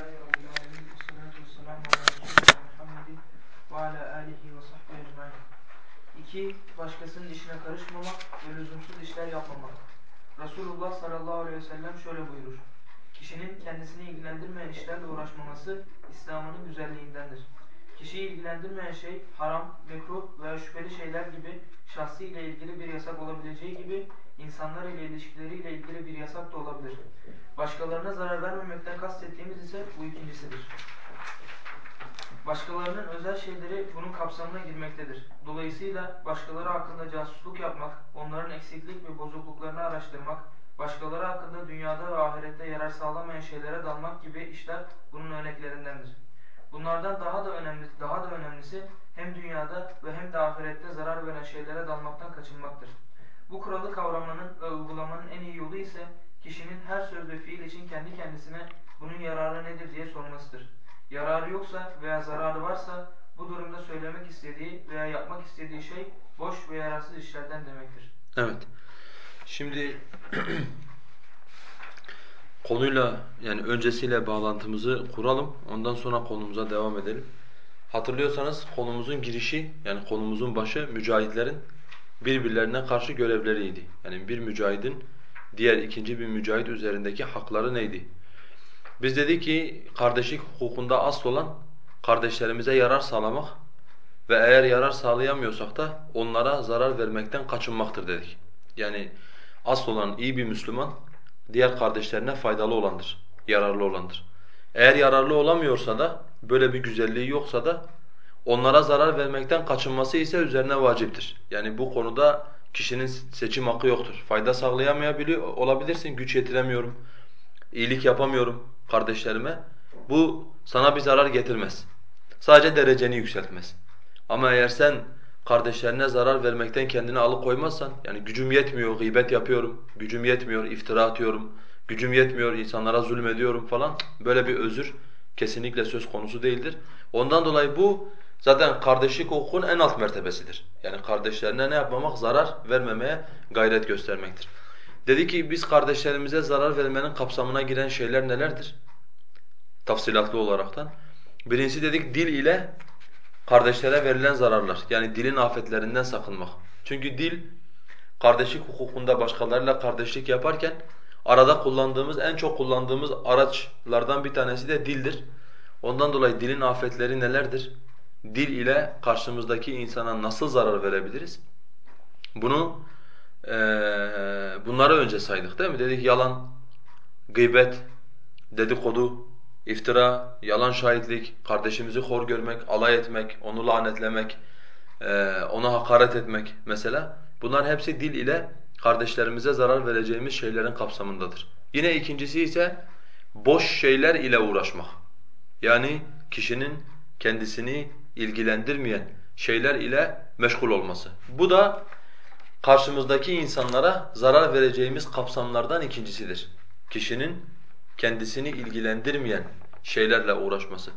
Elhamdülillahi başkasının işine karışmamak ve lüzumsuz işler yapmamak. Resulullah sallallahu aleyhi ve sellem şöyle buyurur. Kişinin kendisini ilgilendirmeyen işlerle uğraşmaması İslam'ın güzelliğindendir. Kişiyi ilgilendirmeyen şey haram, mekruh veya şüpheli şeyler gibi şahsi ile ilgili bir yasak olabileceği gibi insanlar ile ilişkileriyle ilgili bir yasak da olabilir. Başkalarına zarar vermemekten kastettiğimiz ise bu ikincisidir. Başkalarının özel şeyleri bunun kapsamına girmektedir. Dolayısıyla başkaları hakkında casusluk yapmak, onların eksiklik ve bozukluklarını araştırmak, başkaları hakkında dünyada ve ahirette yarar sağlamayan şeylere dalmak gibi işler bunun örneklerindendir. Bunlardan daha da önemli, daha da önemlisi hem dünyada ve hem de ahirette zarar veren şeylere dalmaktan kaçınmaktır. Bu kuralı kavramanın ve uygulamanın en iyi yolu ise kişinin her söz ve fiil için kendi kendisine bunun yararı nedir diye sormasıdır. Yararı yoksa veya zararı varsa bu durumda söylemek istediği veya yapmak istediği şey boş ve yararsız işlerden demektir. Evet. Şimdi konuyla yani öncesiyle bağlantımızı kuralım. Ondan sonra konumuza devam edelim. Hatırlıyorsanız konumuzun girişi yani konumuzun başı mücahitlerin birbirlerine karşı görevleriydi. Yani bir mücahidin diğer ikinci bir mücahit üzerindeki hakları neydi? Biz dedik ki kardeşlik hukukunda asıl olan kardeşlerimize yarar sağlamak ve eğer yarar sağlayamıyorsak da onlara zarar vermekten kaçınmaktır dedik. Yani asıl olan iyi bir Müslüman diğer kardeşlerine faydalı olandır, yararlı olandır. Eğer yararlı olamıyorsa da böyle bir güzelliği yoksa da onlara zarar vermekten kaçınması ise üzerine vaciptir. Yani bu konuda kişinin seçim hakkı yoktur. Fayda sağlayamayabiliyor olabilirsin, güç yetiremiyorum, iyilik yapamıyorum kardeşlerime. Bu sana bir zarar getirmez. Sadece dereceni yükseltmez. Ama eğer sen kardeşlerine zarar vermekten kendini alıkoymazsan, yani gücüm yetmiyor, gıybet yapıyorum, gücüm yetmiyor, iftira atıyorum, gücüm yetmiyor, insanlara zulmediyorum falan, böyle bir özür kesinlikle söz konusu değildir. Ondan dolayı bu zaten kardeşlik hukukun en alt mertebesidir. Yani kardeşlerine ne yapmamak? Zarar vermemeye gayret göstermektir. Dedi ki biz kardeşlerimize zarar vermenin kapsamına giren şeyler nelerdir? Tafsilatlı olaraktan. Birincisi dedik dil ile kardeşlere verilen zararlar. Yani dilin afetlerinden sakınmak. Çünkü dil kardeşlik hukukunda başkalarıyla kardeşlik yaparken arada kullandığımız, en çok kullandığımız araçlardan bir tanesi de dildir. Ondan dolayı dilin afetleri nelerdir? Dil ile karşımızdaki insana nasıl zarar verebiliriz? Bunu e, bunları önce saydık değil mi? Dedik yalan, gıybet, dedikodu, iftira, yalan şahitlik, kardeşimizi hor görmek, alay etmek, onu lanetlemek, e, ona hakaret etmek mesela. Bunlar hepsi dil ile kardeşlerimize zarar vereceğimiz şeylerin kapsamındadır. Yine ikincisi ise boş şeyler ile uğraşmak. Yani kişinin kendisini ilgilendirmeyen şeyler ile meşgul olması. Bu da karşımızdaki insanlara zarar vereceğimiz kapsamlardan ikincisidir. Kişinin kendisini ilgilendirmeyen şeylerle uğraşması.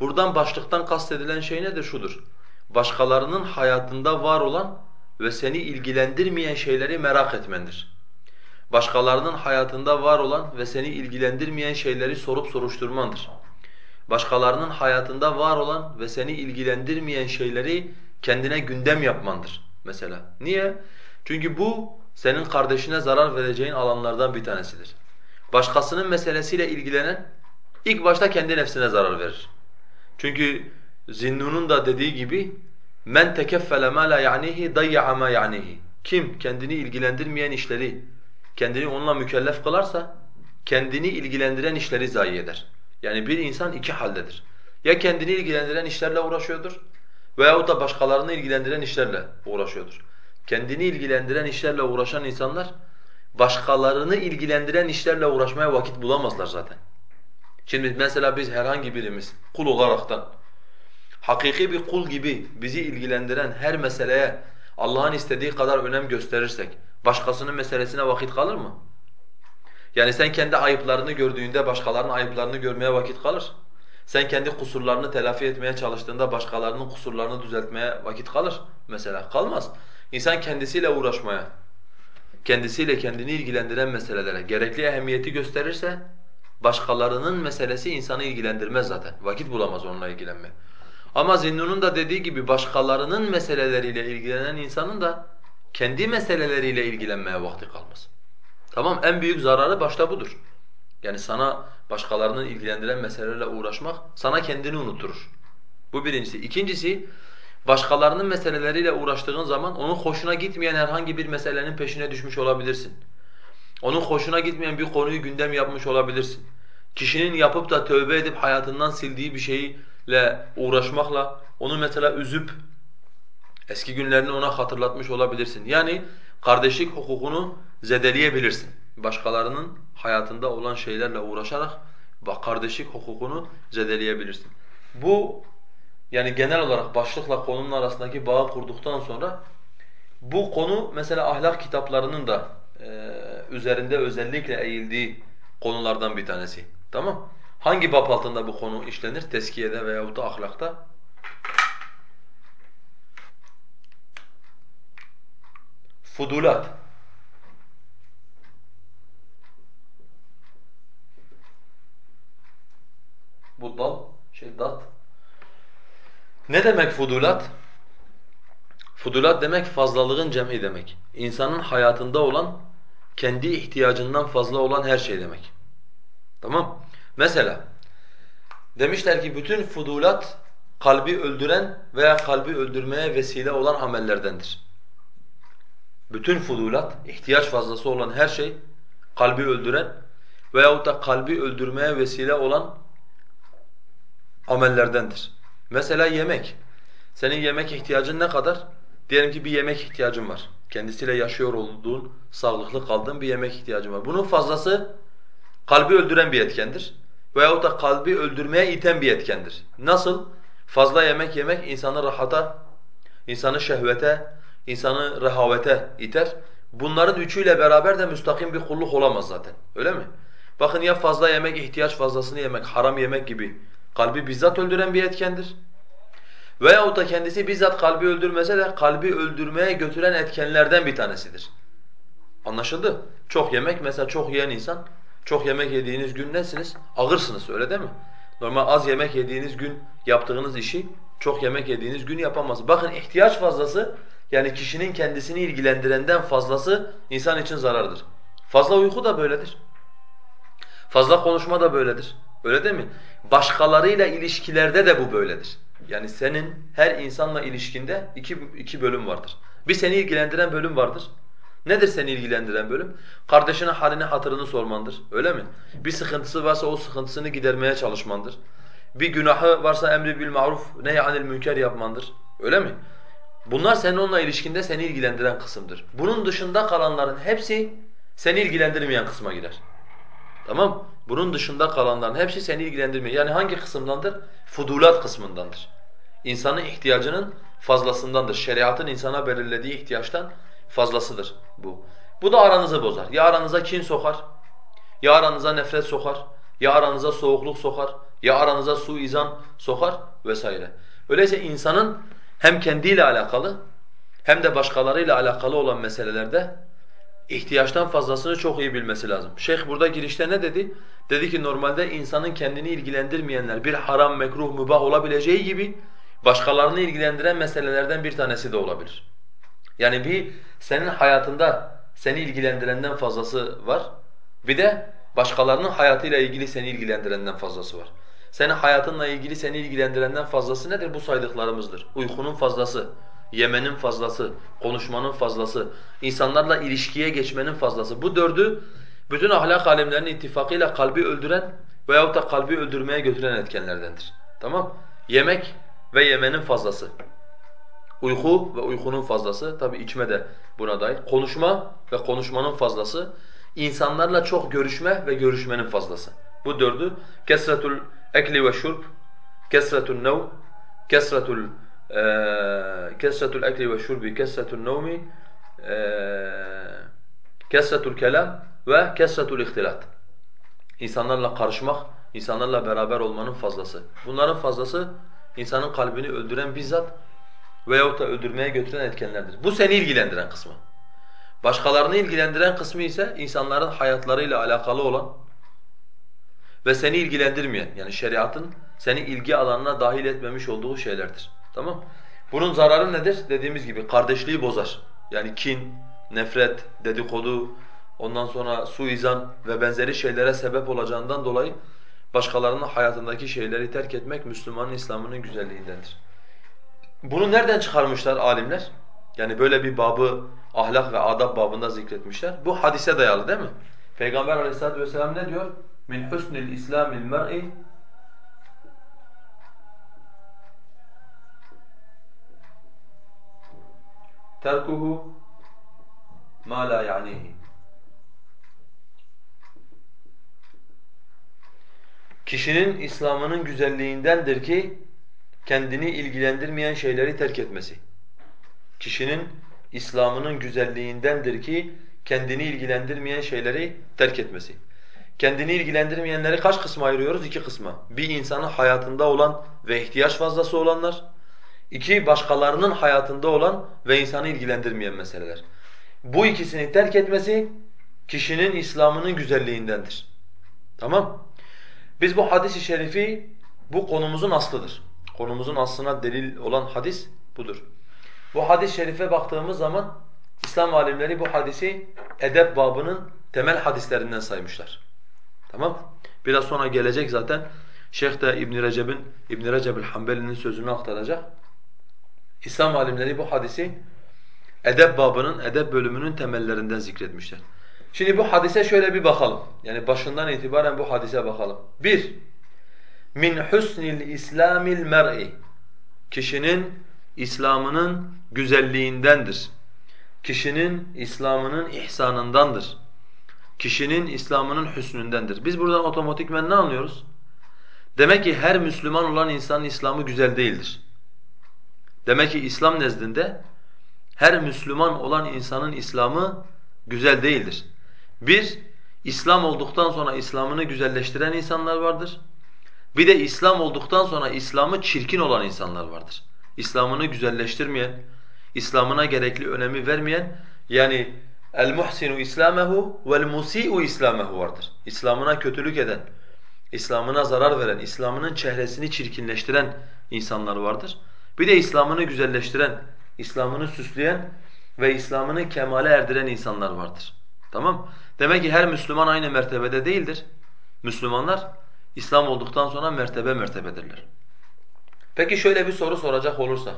Buradan başlıktan kastedilen şey nedir? Şudur. Başkalarının hayatında var olan ve seni ilgilendirmeyen şeyleri merak etmendir. Başkalarının hayatında var olan ve seni ilgilendirmeyen şeyleri sorup soruşturmandır. Başkalarının hayatında var olan ve seni ilgilendirmeyen şeyleri kendine gündem yapmandır mesela. Niye? Çünkü bu senin kardeşine zarar vereceğin alanlardan bir tanesidir. Başkasının meselesiyle ilgilenen ilk başta kendi nefsine zarar verir. Çünkü Zinnun'un da dediği gibi men tekeffele ma la ya'nihi dayya'a ma ya'nihi. Kim kendini ilgilendirmeyen işleri kendini onunla mükellef kılarsa kendini ilgilendiren işleri zayi eder. Yani bir insan iki haldedir. Ya kendini ilgilendiren işlerle uğraşıyordur veyahut da başkalarını ilgilendiren işlerle uğraşıyordur. Kendini ilgilendiren işlerle uğraşan insanlar başkalarını ilgilendiren işlerle uğraşmaya vakit bulamazlar zaten. Şimdi mesela biz herhangi birimiz kul olaraktan hakiki bir kul gibi bizi ilgilendiren her meseleye Allah'ın istediği kadar önem gösterirsek başkasının meselesine vakit kalır mı? Yani sen kendi ayıplarını gördüğünde başkalarının ayıplarını görmeye vakit kalır. Sen kendi kusurlarını telafi etmeye çalıştığında başkalarının kusurlarını düzeltmeye vakit kalır mesela. Kalmaz. İnsan kendisiyle uğraşmaya, kendisiyle kendini ilgilendiren meselelere gerekli ehemmiyeti gösterirse Başkalarının meselesi insanı ilgilendirmez zaten. Vakit bulamaz onunla ilgilenmeye. Ama Zinnun'un da dediği gibi başkalarının meseleleriyle ilgilenen insanın da kendi meseleleriyle ilgilenmeye vakti kalmaz. Tamam en büyük zararı başta budur. Yani sana başkalarının ilgilendiren meselelerle uğraşmak sana kendini unutturur. Bu birincisi. İkincisi başkalarının meseleleriyle uğraştığın zaman onun hoşuna gitmeyen herhangi bir meselenin peşine düşmüş olabilirsin. Onun hoşuna gitmeyen bir konuyu gündem yapmış olabilirsin. Kişinin yapıp da tövbe edip hayatından sildiği bir şeyle uğraşmakla onu mesela üzüp eski günlerini ona hatırlatmış olabilirsin. Yani kardeşlik hukukunu zedeleyebilirsin. Başkalarının hayatında olan şeylerle uğraşarak kardeşlik hukukunu zedeleyebilirsin. Bu yani genel olarak başlıkla konunun arasındaki bağı kurduktan sonra bu konu mesela ahlak kitaplarının da üzerinde özellikle eğildiği konulardan bir tanesi. Tamam? Hangi bab altında bu konu işlenir? Teskiyede veyahut da ahlakta? Fudulat. Bu dal, şey dat. Ne demek fudulat? Fudulat demek fazlalığın cem'i demek. İnsanın hayatında olan, kendi ihtiyacından fazla olan her şey demek. Tamam? Mesela demişler ki bütün fudulat kalbi öldüren veya kalbi öldürmeye vesile olan amellerdendir. Bütün fudulat, ihtiyaç fazlası olan her şey kalbi öldüren veyahut da kalbi öldürmeye vesile olan amellerdendir. Mesela yemek. Senin yemek ihtiyacın ne kadar? Diyelim ki bir yemek ihtiyacın var. Kendisiyle yaşıyor olduğun, sağlıklı kaldığın bir yemek ihtiyacın var. Bunun fazlası kalbi öldüren bir etkendir. Veyahut da kalbi öldürmeye iten bir etkendir. Nasıl? Fazla yemek yemek insanı rahata, insanı şehvete, insanı rehavete iter. Bunların üçüyle beraber de müstakim bir kulluk olamaz zaten. Öyle mi? Bakın ya fazla yemek, ihtiyaç fazlasını yemek, haram yemek gibi kalbi bizzat öldüren bir etkendir. Veyahut da kendisi bizzat kalbi öldürmese de kalbi öldürmeye götüren etkenlerden bir tanesidir. Anlaşıldı? Çok yemek mesela çok yiyen insan, çok yemek yediğiniz gün nesiniz? Ağırsınız öyle değil mi? Normal az yemek yediğiniz gün yaptığınız işi çok yemek yediğiniz gün yapamaz. Bakın ihtiyaç fazlası yani kişinin kendisini ilgilendirenden fazlası insan için zarardır. Fazla uyku da böyledir. Fazla konuşma da böyledir. Öyle değil mi? Başkalarıyla ilişkilerde de bu böyledir. Yani senin her insanla ilişkinde iki, iki bölüm vardır. Bir seni ilgilendiren bölüm vardır. Nedir seni ilgilendiren bölüm? Kardeşine halini hatırını sormandır. Öyle mi? Bir sıkıntısı varsa o sıkıntısını gidermeye çalışmandır. Bir günahı varsa emri bil maruf nehyanil münker yapmandır. Öyle mi? Bunlar senin onunla ilişkinde seni ilgilendiren kısımdır. Bunun dışında kalanların hepsi seni ilgilendirmeyen kısma girer. Tamam? Bunun dışında kalanların hepsi seni ilgilendirmiyor. Yani hangi kısımdandır? Fudulat kısmındandır. İnsanın ihtiyacının fazlasındandır. Şeriatın insana belirlediği ihtiyaçtan fazlasıdır bu. Bu da aranızı bozar. Ya aranıza kin sokar, ya aranıza nefret sokar, ya aranıza soğukluk sokar, ya aranıza suizan sokar vesaire. Öyleyse insanın hem kendiyle alakalı hem de başkalarıyla alakalı olan meselelerde ihtiyaçtan fazlasını çok iyi bilmesi lazım. Şeyh burada girişte ne dedi? Dedi ki normalde insanın kendini ilgilendirmeyenler bir haram, mekruh, mübah olabileceği gibi başkalarını ilgilendiren meselelerden bir tanesi de olabilir. Yani bir senin hayatında seni ilgilendirenden fazlası var. Bir de başkalarının hayatıyla ilgili seni ilgilendirenden fazlası var. Senin hayatınla ilgili seni ilgilendirenden fazlası nedir? Bu saydıklarımızdır. Uykunun fazlası, yemenin fazlası, konuşmanın fazlası, insanlarla ilişkiye geçmenin fazlası. Bu dördü bütün ahlak alimlerinin ittifakıyla kalbi öldüren veyahut da kalbi öldürmeye götüren etkenlerdendir. Tamam? Yemek ve yemenin fazlası. Uyku ve uykunun fazlası, tabi içme de buna dahil. Konuşma ve konuşmanın fazlası. insanlarla çok görüşme ve görüşmenin fazlası. Bu dördü kesretul ekli ve şurb, kesretul nev, kesretul kesretul ekli ve şurbi, kesretul nevmi, kesretul kelam ve kesretul ihtilat. İnsanlarla karışmak, insanlarla beraber olmanın fazlası. Bunların fazlası insanın kalbini öldüren bizzat veyahut da öldürmeye götüren etkenlerdir. Bu seni ilgilendiren kısmı. Başkalarını ilgilendiren kısmı ise insanların hayatlarıyla alakalı olan ve seni ilgilendirmeyen yani şeriatın seni ilgi alanına dahil etmemiş olduğu şeylerdir. Tamam? Bunun zararı nedir? Dediğimiz gibi kardeşliği bozar. Yani kin, nefret, dedikodu, ondan sonra suizan ve benzeri şeylere sebep olacağından dolayı başkalarının hayatındaki şeyleri terk etmek Müslümanın İslam'ının güzelliğindendir. Bunu nereden çıkarmışlar alimler? Yani böyle bir babı ahlak ve adab babında zikretmişler. Bu hadise dayalı değil mi? Peygamber aleyhissalatu vesselam ne diyor? Min husnil islamil mer'i terkuhu ma la ya'nihi. Kişinin İslam'ının güzelliğindendir ki kendini ilgilendirmeyen şeyleri terk etmesi. Kişinin İslam'ının güzelliğindendir ki kendini ilgilendirmeyen şeyleri terk etmesi. Kendini ilgilendirmeyenleri kaç kısma ayırıyoruz? İki kısma. Bir insanın hayatında olan ve ihtiyaç fazlası olanlar. İki, başkalarının hayatında olan ve insanı ilgilendirmeyen meseleler. Bu ikisini terk etmesi kişinin İslam'ının güzelliğindendir. Tamam? Biz bu hadis-i şerifi bu konumuzun aslıdır. Konumuzun aslına delil olan hadis budur. Bu hadis-i şerife baktığımız zaman İslam alimleri bu hadisi edep babının temel hadislerinden saymışlar. Tamam? Biraz sonra gelecek zaten. Şeyh de İbn Recep'in İbn Recep'ül Hanbeli'nin sözünü aktaracak. İslam alimleri bu hadisi edep babının, edep bölümünün temellerinden zikretmişler. Şimdi bu hadise şöyle bir bakalım. Yani başından itibaren bu hadise bakalım. Bir, min husnil islamil mer'i. Kişinin İslam'ının güzelliğindendir. Kişinin İslam'ının ihsanındandır. Kişinin İslam'ının hüsnündendir. Biz buradan otomatikmen ne anlıyoruz? Demek ki her Müslüman olan insanın İslam'ı güzel değildir. Demek ki İslam nezdinde her Müslüman olan insanın İslam'ı güzel değildir. Bir, İslam olduktan sonra İslam'ını güzelleştiren insanlar vardır. Bir de İslam olduktan sonra İslam'ı çirkin olan insanlar vardır. İslam'ını güzelleştirmeyen, İslam'ına gerekli önemi vermeyen yani el muhsinu islamehu vel musiu islamehu vardır. İslam'ına kötülük eden, İslam'ına zarar veren, İslam'ının çehresini çirkinleştiren insanlar vardır. Bir de İslam'ını güzelleştiren, İslam'ını süsleyen ve İslam'ını kemale erdiren insanlar vardır. Tamam? Demek ki her Müslüman aynı mertebede değildir. Müslümanlar İslam olduktan sonra mertebe mertebedirler. Peki şöyle bir soru soracak olursak.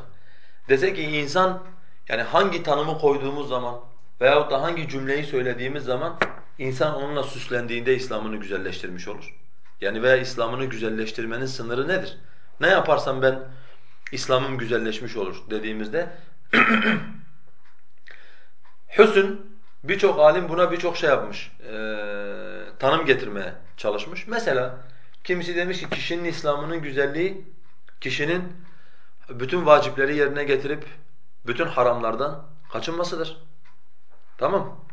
Dese ki insan yani hangi tanımı koyduğumuz zaman veyahut da hangi cümleyi söylediğimiz zaman insan onunla süslendiğinde İslam'ını güzelleştirmiş olur. Yani veya İslam'ını güzelleştirmenin sınırı nedir? Ne yaparsam ben İslam'ım güzelleşmiş olur dediğimizde hüsn birçok alim buna birçok şey yapmış. E, tanım getirmeye çalışmış. Mesela kimisi demiş ki kişinin İslam'ının güzelliği kişinin bütün vacipleri yerine getirip bütün haramlardan kaçınmasıdır. Tamam.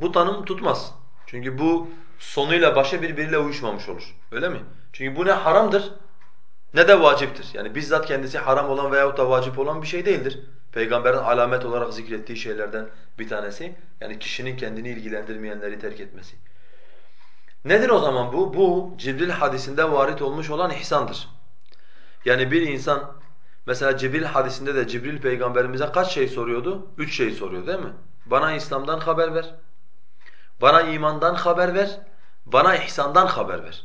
Bu tanım tutmaz. Çünkü bu sonuyla başı birbiriyle uyuşmamış olur. Öyle mi? Çünkü bu ne haramdır ne de vaciptir. Yani bizzat kendisi haram olan veyahut da vacip olan bir şey değildir. Peygamberin alamet olarak zikrettiği şeylerden bir tanesi. Yani kişinin kendini ilgilendirmeyenleri terk etmesi. Nedir o zaman bu? Bu Cibril hadisinde varit olmuş olan ihsandır. Yani bir insan mesela Cibril hadisinde de Cibril peygamberimize kaç şey soruyordu? Üç şey soruyor değil mi? Bana İslam'dan haber ver. Bana imandan haber ver. Bana ihsandan haber ver.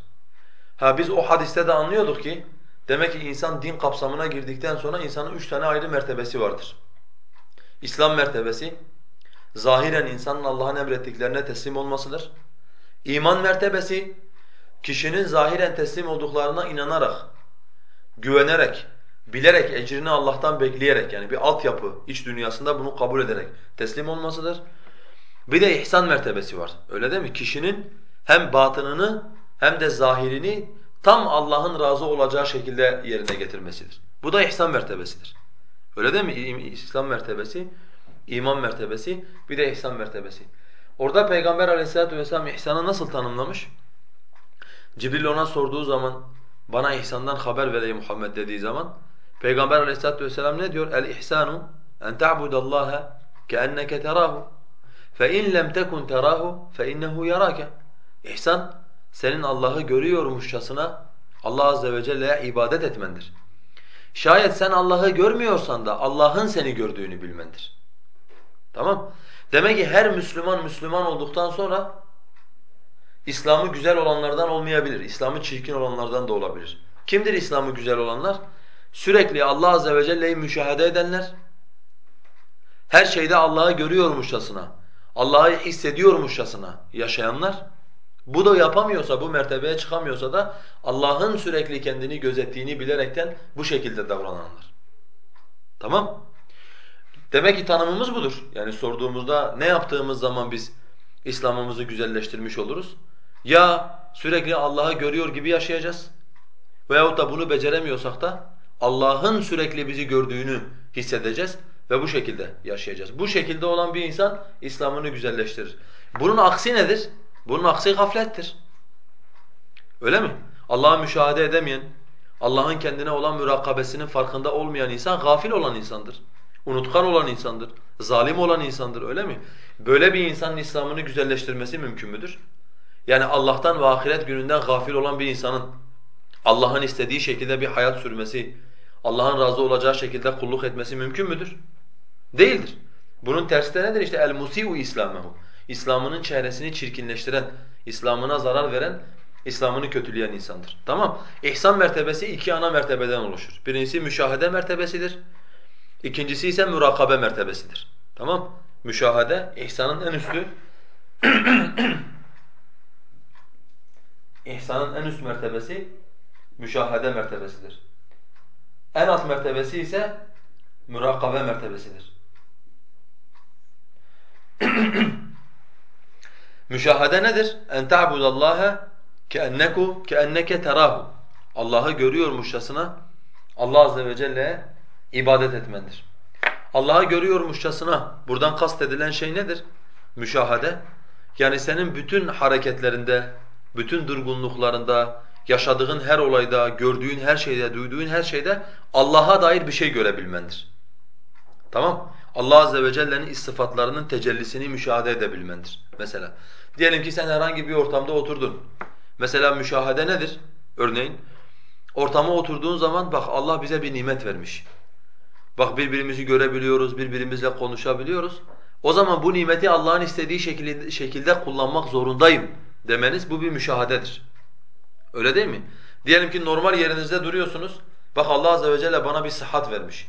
Ha biz o hadiste de anlıyorduk ki demek ki insan din kapsamına girdikten sonra insanın üç tane ayrı mertebesi vardır. İslam mertebesi zahiren insanın Allah'ın emrettiklerine teslim olmasıdır. İman mertebesi kişinin zahiren teslim olduklarına inanarak, güvenerek, bilerek, ecrini Allah'tan bekleyerek yani bir altyapı iç dünyasında bunu kabul ederek teslim olmasıdır. Bir de ihsan mertebesi var. Öyle değil mi? Kişinin hem batınını hem de zahirini tam Allah'ın razı olacağı şekilde yerine getirmesidir. Bu da ihsan mertebesidir. Öyle değil mi? İslam mertebesi, iman mertebesi, bir de ihsan mertebesi. Orada Peygamber aleyhissalatu vesselam ihsanı nasıl tanımlamış? Cibril ona sorduğu zaman, bana ihsandan haber ver Muhammed dediği zaman, Peygamber aleyhissalatu vesselam ne diyor? El-ihsanu en ta'budallaha keenneke terahu fe in lem tekun terahu fe innehu yaraka. İhsan senin Allah'ı görüyormuşçasına Allah azze ve celle'ye ibadet etmendir. Şayet sen Allah'ı görmüyorsan da Allah'ın seni gördüğünü bilmendir. Tamam? Demek ki her Müslüman Müslüman olduktan sonra İslam'ı güzel olanlardan olmayabilir. İslam'ı çirkin olanlardan da olabilir. Kimdir İslam'ı güzel olanlar? Sürekli Allah azze ve celle'yi müşahede edenler, her şeyde Allah'ı görüyormuşçasına, Allah'ı hissediyormuşçasına yaşayanlar, bu da yapamıyorsa, bu mertebeye çıkamıyorsa da Allah'ın sürekli kendini gözettiğini bilerekten bu şekilde davrananlar. Tamam? Demek ki tanımımız budur. Yani sorduğumuzda ne yaptığımız zaman biz İslam'ımızı güzelleştirmiş oluruz? Ya sürekli Allah'ı görüyor gibi yaşayacağız veyahut da bunu beceremiyorsak da Allah'ın sürekli bizi gördüğünü hissedeceğiz ve bu şekilde yaşayacağız. Bu şekilde olan bir insan İslam'ını güzelleştirir. Bunun aksi nedir? Bunun aksi gaflettir. Öyle mi? Allah'ı müşahede edemeyen, Allah'ın kendine olan mürakabesinin farkında olmayan insan gafil olan insandır. Unutkan olan insandır. Zalim olan insandır öyle mi? Böyle bir insanın İslam'ını güzelleştirmesi mümkün müdür? Yani Allah'tan ve ahiret gününden gafil olan bir insanın Allah'ın istediği şekilde bir hayat sürmesi, Allah'ın razı olacağı şekilde kulluk etmesi mümkün müdür? Değildir. Bunun tersi de nedir? İşte el-musi'u İslamehu. İslam'ının çehresini çirkinleştiren, İslam'ına zarar veren, İslam'ını kötüleyen insandır. Tamam? İhsan mertebesi iki ana mertebeden oluşur. Birincisi müşahede mertebesidir. İkincisi ise mürakabe mertebesidir. Tamam? Müşahede ihsanın en üstü. İhsanın en üst mertebesi müşahede mertebesidir. En alt mertebesi ise mürakabe mertebesidir. Müşahede nedir? En ta'budallaha ke'enneku ke'enneke terahu. Allah'ı görüyormuşçasına Allah azze ve celle'ye ibadet etmendir. Allah'ı görüyormuşçasına buradan kastedilen şey nedir? Müşahede. Yani senin bütün hareketlerinde, bütün durgunluklarında, yaşadığın her olayda, gördüğün her şeyde, duyduğun her şeyde Allah'a dair bir şey görebilmendir. Tamam? Allah azze ve celle'nin istifatlarının tecellisini müşahede edebilmendir mesela. Diyelim ki sen herhangi bir ortamda oturdun. Mesela müşahede nedir? Örneğin ortama oturduğun zaman bak Allah bize bir nimet vermiş. Bak birbirimizi görebiliyoruz, birbirimizle konuşabiliyoruz. O zaman bu nimeti Allah'ın istediği şekilde, kullanmak zorundayım demeniz bu bir müşahadedir. Öyle değil mi? Diyelim ki normal yerinizde duruyorsunuz. Bak Allah azze ve celle bana bir sıhhat vermiş.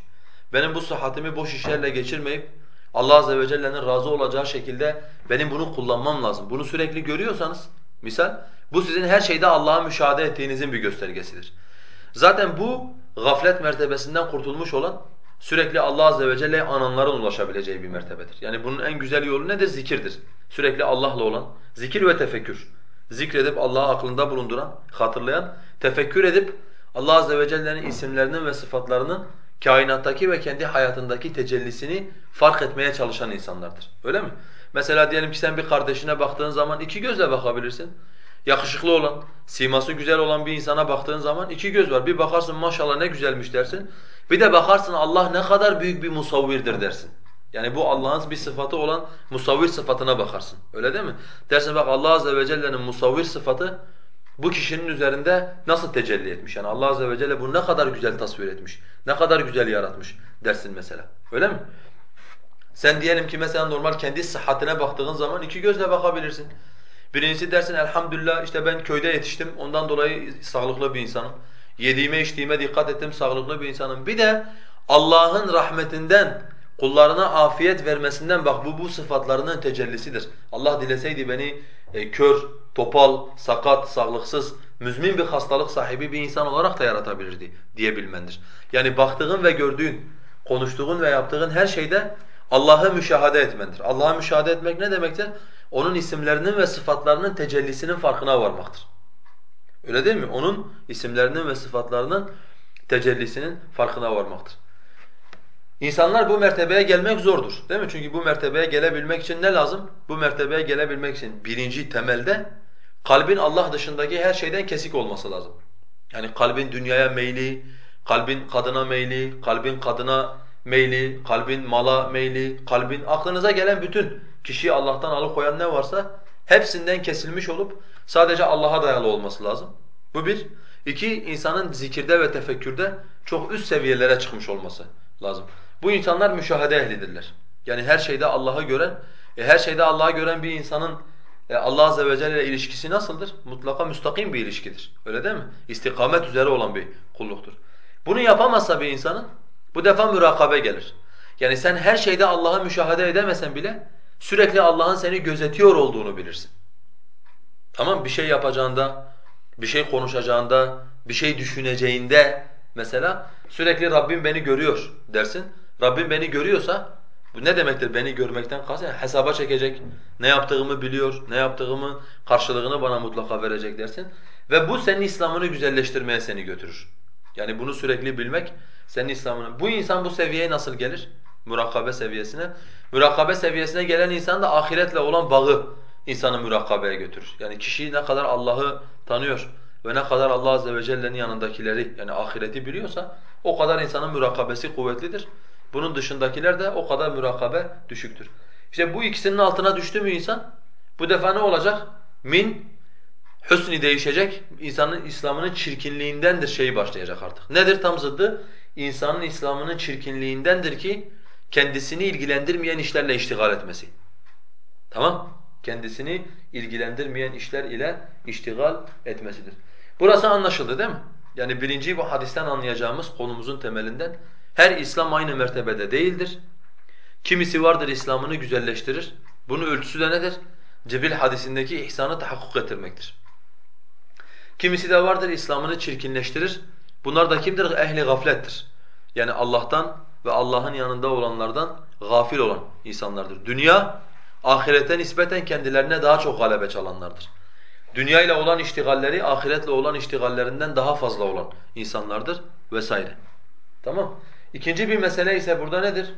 Benim bu sıhhatimi boş işlerle geçirmeyip Allah azze ve celle'nin razı olacağı şekilde benim bunu kullanmam lazım. Bunu sürekli görüyorsanız misal bu sizin her şeyde Allah'a müşahede ettiğinizin bir göstergesidir. Zaten bu gaflet mertebesinden kurtulmuş olan sürekli Allah azze ve celle'ye ananların ulaşabileceği bir mertebedir. Yani bunun en güzel yolu nedir? Zikirdir. Sürekli Allah'la olan zikir ve tefekkür. Zikredip Allah'ı aklında bulunduran, hatırlayan, tefekkür edip Allah azze ve celle'nin isimlerinin ve sıfatlarının kainattaki ve kendi hayatındaki tecellisini fark etmeye çalışan insanlardır. Öyle mi? Mesela diyelim ki sen bir kardeşine baktığın zaman iki gözle bakabilirsin. Yakışıklı olan, siması güzel olan bir insana baktığın zaman iki göz var. Bir bakarsın maşallah ne güzelmiş dersin. Bir de bakarsın Allah ne kadar büyük bir musavvirdir dersin. Yani bu Allah'ın bir sıfatı olan musavvir sıfatına bakarsın. Öyle değil mi? Dersin bak Allah azze ve celle'nin musavvir sıfatı bu kişinin üzerinde nasıl tecelli etmiş? Yani Allah azze ve celle bunu ne kadar güzel tasvir etmiş, ne kadar güzel yaratmış dersin mesela. Öyle mi? Sen diyelim ki mesela normal kendi sıhhatine baktığın zaman iki gözle bakabilirsin. Birincisi dersin elhamdülillah işte ben köyde yetiştim ondan dolayı sağlıklı bir insanım. Yediğime içtiğime dikkat ettim sağlıklı bir insanım. Bir de Allah'ın rahmetinden kullarına afiyet vermesinden bak bu bu sıfatlarının tecellisidir. Allah dileseydi beni e, kör, topal, sakat, sağlıksız, müzmin bir hastalık sahibi bir insan olarak da yaratabilirdi diyebilmendir. Yani baktığın ve gördüğün, konuştuğun ve yaptığın her şeyde Allah'ı müşahede etmendir. Allah'ı müşahede etmek ne demektir? Onun isimlerinin ve sıfatlarının tecellisinin farkına varmaktır. Öyle değil mi? Onun isimlerinin ve sıfatlarının tecellisinin farkına varmaktır. İnsanlar bu mertebeye gelmek zordur. Değil mi? Çünkü bu mertebeye gelebilmek için ne lazım? Bu mertebeye gelebilmek için birinci temelde kalbin Allah dışındaki her şeyden kesik olması lazım. Yani kalbin dünyaya meyli, kalbin kadına meyli, kalbin kadına meyli, kalbin mala meyli, kalbin aklınıza gelen bütün kişiyi Allah'tan alıkoyan ne varsa hepsinden kesilmiş olup sadece Allah'a dayalı olması lazım. Bu bir. İki, insanın zikirde ve tefekkürde çok üst seviyelere çıkmış olması lazım. Bu insanlar müşahede ehlidirler. Yani her şeyde Allah'ı gören, e her şeyde Allah'ı gören bir insanın Allah azze ve celle ile ilişkisi nasıldır? Mutlaka müstakim bir ilişkidir. Öyle değil mi? İstikamet üzere olan bir kulluktur. Bunu yapamazsa bir insanın bu defa mürakabe gelir. Yani sen her şeyde Allah'ı müşahede edemesen bile sürekli Allah'ın seni gözetiyor olduğunu bilirsin. Tamam bir şey yapacağında, bir şey konuşacağında, bir şey düşüneceğinde mesela sürekli Rabbim beni görüyor dersin. Rabbim beni görüyorsa bu ne demektir beni görmekten kast? Yani hesaba çekecek, ne yaptığımı biliyor, ne yaptığımı karşılığını bana mutlaka verecek dersin. Ve bu senin İslam'ını güzelleştirmeye seni götürür. Yani bunu sürekli bilmek senin İslam'ını... Bu insan bu seviyeye nasıl gelir? Murakabe seviyesine. Murakabe seviyesine gelen insan da ahiretle olan bağı insanı mürakabeye götürür. Yani kişi ne kadar Allah'ı tanıyor ve ne kadar Allah azze ve celle'nin yanındakileri yani ahireti biliyorsa o kadar insanın mürakabesi kuvvetlidir. Bunun dışındakiler de o kadar mürakabe düşüktür. İşte bu ikisinin altına düştü mü insan bu defa ne olacak? Min hüsni değişecek. İnsanın İslam'ının çirkinliğindendir şeyi başlayacak artık. Nedir tam zıddı? İnsanın İslam'ının çirkinliğindendir ki kendisini ilgilendirmeyen işlerle iştigal etmesi. Tamam? Kendisini ilgilendirmeyen işler ile iştigal etmesidir. Burası anlaşıldı değil mi? Yani birinci bu hadisten anlayacağımız konumuzun temelinden her İslam aynı mertebede değildir. Kimisi vardır İslam'ını güzelleştirir. Bunun ölçüsü de nedir? Cebil hadisindeki ihsanı tahakkuk ettirmektir. Kimisi de vardır İslam'ını çirkinleştirir. Bunlar da kimdir? Ehli gaflettir. Yani Allah'tan ve Allah'ın yanında olanlardan gafil olan insanlardır. Dünya, ahirete nispeten kendilerine daha çok galebe çalanlardır. Dünya ile olan iştigalleri ahiretle olan iştigallerinden daha fazla olan insanlardır vesaire. Tamam? İkinci bir mesele ise burada nedir?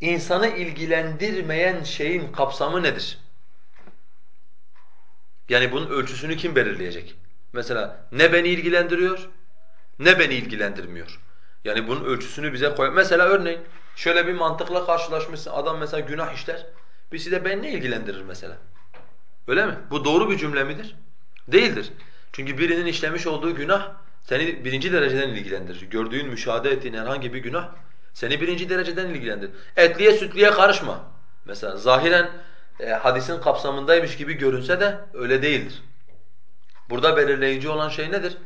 İnsanı ilgilendirmeyen şeyin kapsamı nedir? Yani bunun ölçüsünü kim belirleyecek? Mesela ne beni ilgilendiriyor, ne beni ilgilendirmiyor. Yani bunun ölçüsünü bize koy. Mesela örneğin şöyle bir mantıkla karşılaşmışsın. Adam mesela günah işler. Birisi de beni ne ilgilendirir mesela? Öyle mi? Bu doğru bir cümle midir? Değildir. Çünkü birinin işlemiş olduğu günah seni birinci dereceden ilgilendirir. Gördüğün, müşahede ettiğin herhangi bir günah seni birinci dereceden ilgilendirir. Etliye sütliye karışma. Mesela zahiren e, hadisin kapsamındaymış gibi görünse de öyle değildir. Burada belirleyici olan şey nedir?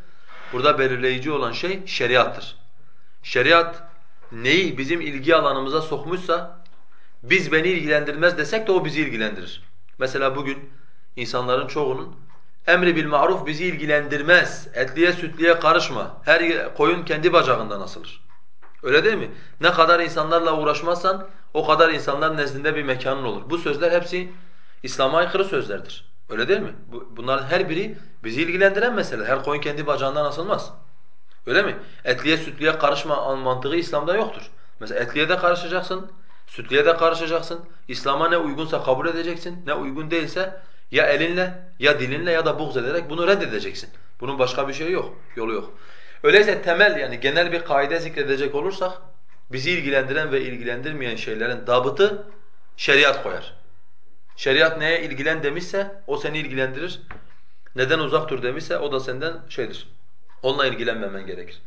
Burada belirleyici olan şey şeriattır. Şeriat neyi bizim ilgi alanımıza sokmuşsa biz beni ilgilendirmez desek de o bizi ilgilendirir. Mesela bugün insanların çoğunun emri bil maruf bizi ilgilendirmez. Etliye sütliye karışma. Her koyun kendi bacağından asılır. Öyle değil mi? Ne kadar insanlarla uğraşmazsan o kadar insanlar nezdinde bir mekanın olur. Bu sözler hepsi İslam'a aykırı sözlerdir. Öyle değil mi? Bunların her biri bizi ilgilendiren mesele. Her koyun kendi bacağından asılmaz. Öyle mi? Etliye sütliye karışma mantığı İslam'da yoktur. Mesela etliye de karışacaksın, sütliye de karışacaksın. İslam'a ne uygunsa kabul edeceksin, ne uygun değilse ya elinle, ya dilinle ya da buğz ederek bunu reddedeceksin. Bunun başka bir şeyi yok, yolu yok. Öyleyse temel yani genel bir kaide zikredecek olursak bizi ilgilendiren ve ilgilendirmeyen şeylerin dabıtı şeriat koyar. Şeriat neye ilgilen demişse o seni ilgilendirir. Neden uzak dur demişse o da senden şeydir. Onunla ilgilenmemen gerekir.